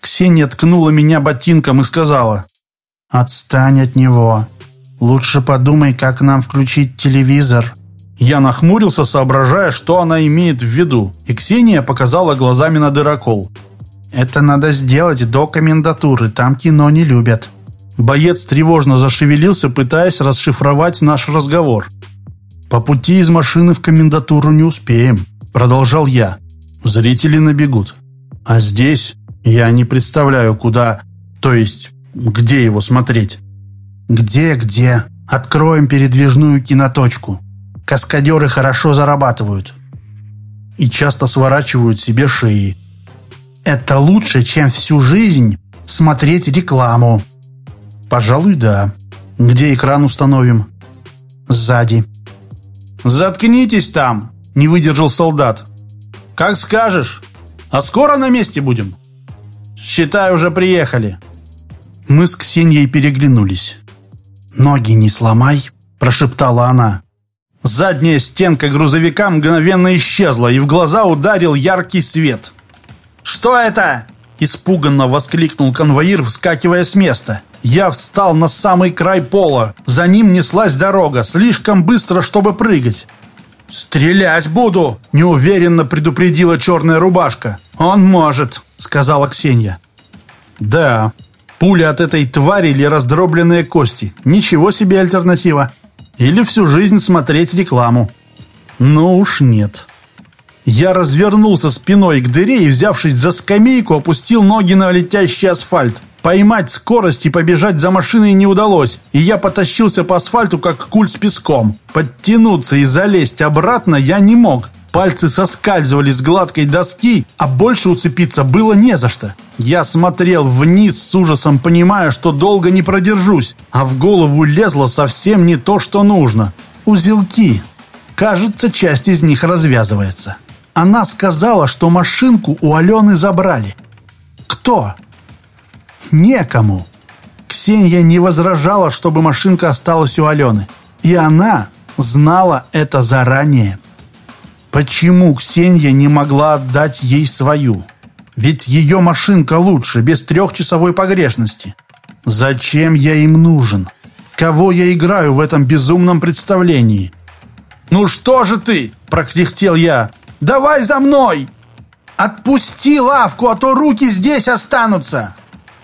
Ксения ткнула меня ботинком и сказала, «Отстань от него. Лучше подумай, как нам включить телевизор». Я нахмурился, соображая, что она имеет в виду, и Ксения показала глазами на дырокол. «Это надо сделать до комендатуры, там кино не любят». Боец тревожно зашевелился, пытаясь расшифровать наш разговор. «По пути из машины в комендатуру не успеем», — продолжал я. «Зрители набегут. А здесь я не представляю, куда... То есть, где его смотреть». «Где-где? Откроем передвижную киноточку. Каскадеры хорошо зарабатывают. И часто сворачивают себе шеи. Это лучше, чем всю жизнь смотреть рекламу. Пожалуй, да. Где экран установим? Сзади. Заткнитесь там, не выдержал солдат. Как скажешь. А скоро на месте будем? Считай, уже приехали. Мы с Ксенией переглянулись. «Ноги не сломай», – прошептала она. Задняя стенка грузовика мгновенно исчезла, и в глаза ударил яркий свет. «Что это?» – испуганно воскликнул конвоир, вскакивая с места. Я встал на самый край пола. За ним неслась дорога, слишком быстро, чтобы прыгать. «Стрелять буду!» – неуверенно предупредила черная рубашка. «Он может», – сказала Ксения. «Да, пуля от этой твари или раздробленные кости. Ничего себе альтернатива. Или всю жизнь смотреть рекламу. Но уж нет. Я развернулся спиной к дыре и, взявшись за скамейку, опустил ноги на летящий асфальт. Поймать скорость и побежать за машиной не удалось, и я потащился по асфальту, как куль с песком. Подтянуться и залезть обратно я не мог. Пальцы соскальзывали с гладкой доски, а больше уцепиться было не за что. Я смотрел вниз с ужасом, понимая, что долго не продержусь, а в голову лезло совсем не то, что нужно. Узелки. Кажется, часть из них развязывается. Она сказала, что машинку у Алены забрали. Кто? Некому. Ксения не возражала, чтобы машинка осталась у Алены. И она знала это заранее. Почему Ксения не могла отдать ей свою? Ведь ее машинка лучше, без трехчасовой погрешности. Зачем я им нужен? Кого я играю в этом безумном представлении? «Ну что же ты?» – прокряхтел я. «Давай за мной!» «Отпусти лавку, а то руки здесь останутся!»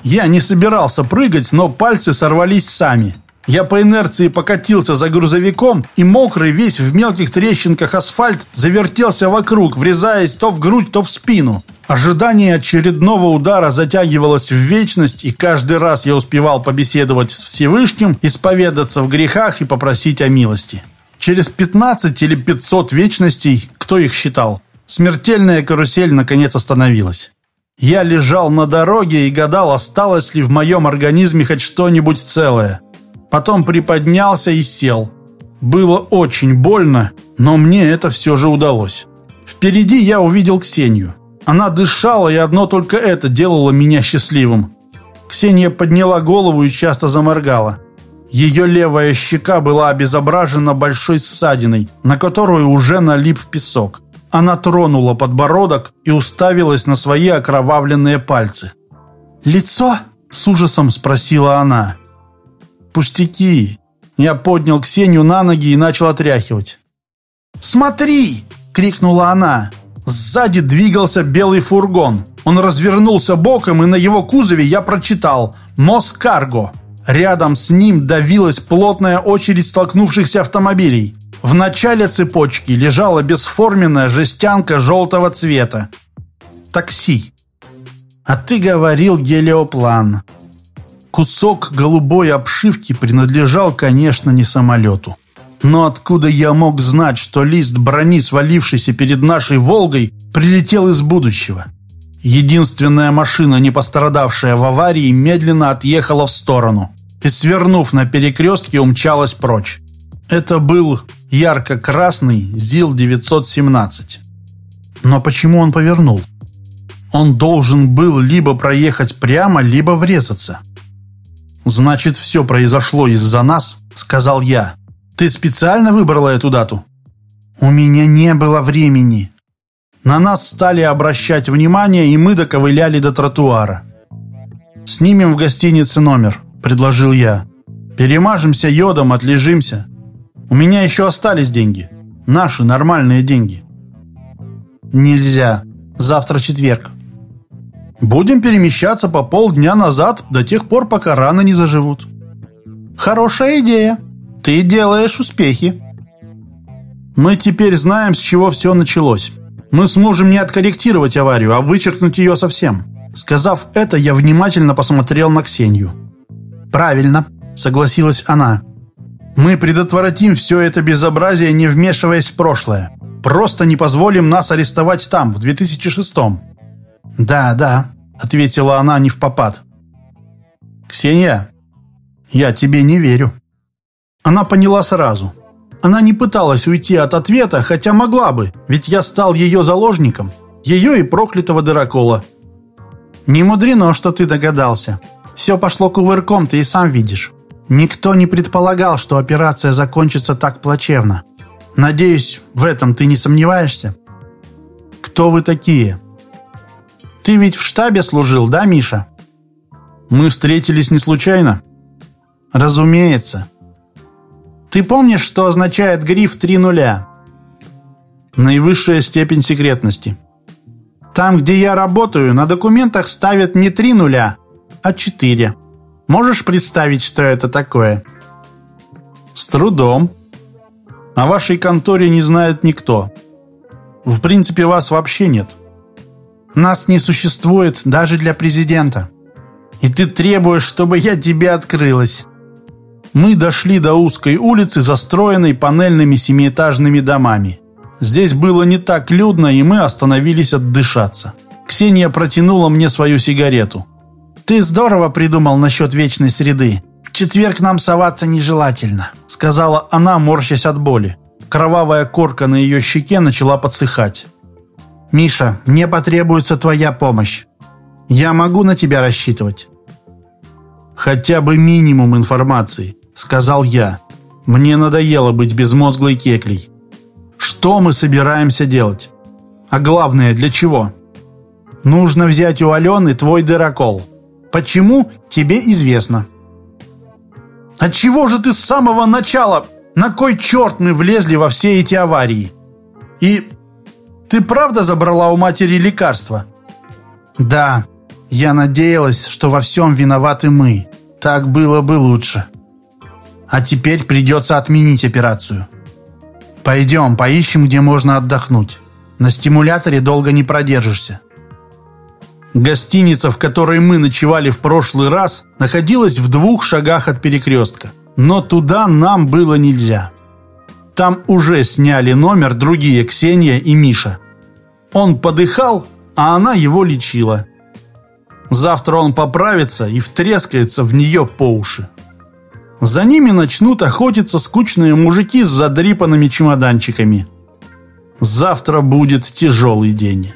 Я не собирался прыгать, но пальцы сорвались сами. Я по инерции покатился за грузовиком, и мокрый весь в мелких трещинках асфальт завертелся вокруг, врезаясь то в грудь, то в спину. Ожидание очередного удара затягивалось в вечность, и каждый раз я успевал побеседовать с Всевышним, исповедаться в грехах и попросить о милости. Через 15 или 500 вечностей, кто их считал, смертельная карусель наконец остановилась. Я лежал на дороге и гадал, осталось ли в моем организме хоть что-нибудь целое. Потом приподнялся и сел. Было очень больно, но мне это все же удалось. Впереди я увидел Ксению. Она дышала, и одно только это делало меня счастливым. Ксения подняла голову и часто заморгала. Ее левая щека была обезображена большой ссадиной, на которую уже налип песок. Она тронула подбородок и уставилась на свои окровавленные пальцы. «Лицо?» – с ужасом спросила она. «Пустяки!» Я поднял Ксению на ноги и начал отряхивать. «Смотри!» – крикнула она. Сзади двигался белый фургон. Он развернулся боком, и на его кузове я прочитал «Москарго». Рядом с ним давилась плотная очередь столкнувшихся автомобилей. В начале цепочки лежала бесформенная жестянка желтого цвета. Такси. А ты говорил гелиоплан. Кусок голубой обшивки принадлежал, конечно, не самолету. Но откуда я мог знать, что лист брони, свалившийся перед нашей «Волгой», прилетел из будущего? Единственная машина, не пострадавшая в аварии, медленно отъехала в сторону и, свернув на перекрестке, умчалась прочь. Это был ярко-красный ЗИЛ-917. Но почему он повернул? Он должен был либо проехать прямо, либо врезаться. «Значит, все произошло из-за нас», — сказал я. «Ты специально выбрала эту дату?» «У меня не было времени». На нас стали обращать внимание, и мы доковыляли до тротуара. «Снимем в гостинице номер», — предложил я. «Перемажемся йодом, отлежимся. У меня еще остались деньги. Наши нормальные деньги». «Нельзя. Завтра четверг». Будем перемещаться по полдня назад до тех пор, пока раны не заживут. Хорошая идея. Ты делаешь успехи. Мы теперь знаем, с чего все началось. Мы сможем не откорректировать аварию, а вычеркнуть ее совсем. Сказав это, я внимательно посмотрел на Ксению. «Правильно», — согласилась она. «Мы предотвратим все это безобразие, не вмешиваясь в прошлое. Просто не позволим нас арестовать там, в 2006-м». «Да, да», — ответила она не в попад. «Ксения, я тебе не верю». Она поняла сразу. Она не пыталась уйти от ответа, хотя могла бы, ведь я стал ее заложником, ее и проклятого дырокола. «Не мудрено, что ты догадался. Все пошло кувырком, ты и сам видишь. Никто не предполагал, что операция закончится так плачевно. Надеюсь, в этом ты не сомневаешься?» «Кто вы такие?» Ты ведь в штабе служил, да, Миша? Мы встретились не случайно. Разумеется. Ты помнишь, что означает гриф «три нуля»? Наивысшая степень секретности. Там, где я работаю, на документах ставят не три нуля, а четыре. Можешь представить, что это такое? С трудом. О вашей конторе не знает никто. В принципе, вас вообще нет. Нас не существует даже для президента. И ты требуешь, чтобы я тебе открылась. Мы дошли до узкой улицы, застроенной панельными семиэтажными домами. Здесь было не так людно, и мы остановились отдышаться. Ксения протянула мне свою сигарету. «Ты здорово придумал насчет вечной среды. В четверг нам соваться нежелательно», — сказала она, морщась от боли. Кровавая корка на ее щеке начала подсыхать. «Миша, мне потребуется твоя помощь. Я могу на тебя рассчитывать?» «Хотя бы минимум информации», — сказал я. «Мне надоело быть безмозглой кеклей. Что мы собираемся делать? А главное, для чего?» «Нужно взять у Алены твой дырокол. Почему, тебе известно». «Отчего же ты с самого начала? На кой черт мы влезли во все эти аварии? И ты правда забрала у матери лекарства?» «Да. Я надеялась, что во всем виноваты мы. Так было бы лучше. А теперь придется отменить операцию. Пойдем, поищем, где можно отдохнуть. На стимуляторе долго не продержишься. Гостиница, в которой мы ночевали в прошлый раз, находилась в двух шагах от перекрестка. Но туда нам было нельзя. Там уже сняли номер другие Ксения и Миша. Он подыхал, а она его лечила. Завтра он поправится и втрескается в нее по уши. За ними начнут охотиться скучные мужики с задрипанными чемоданчиками. Завтра будет тяжелый день.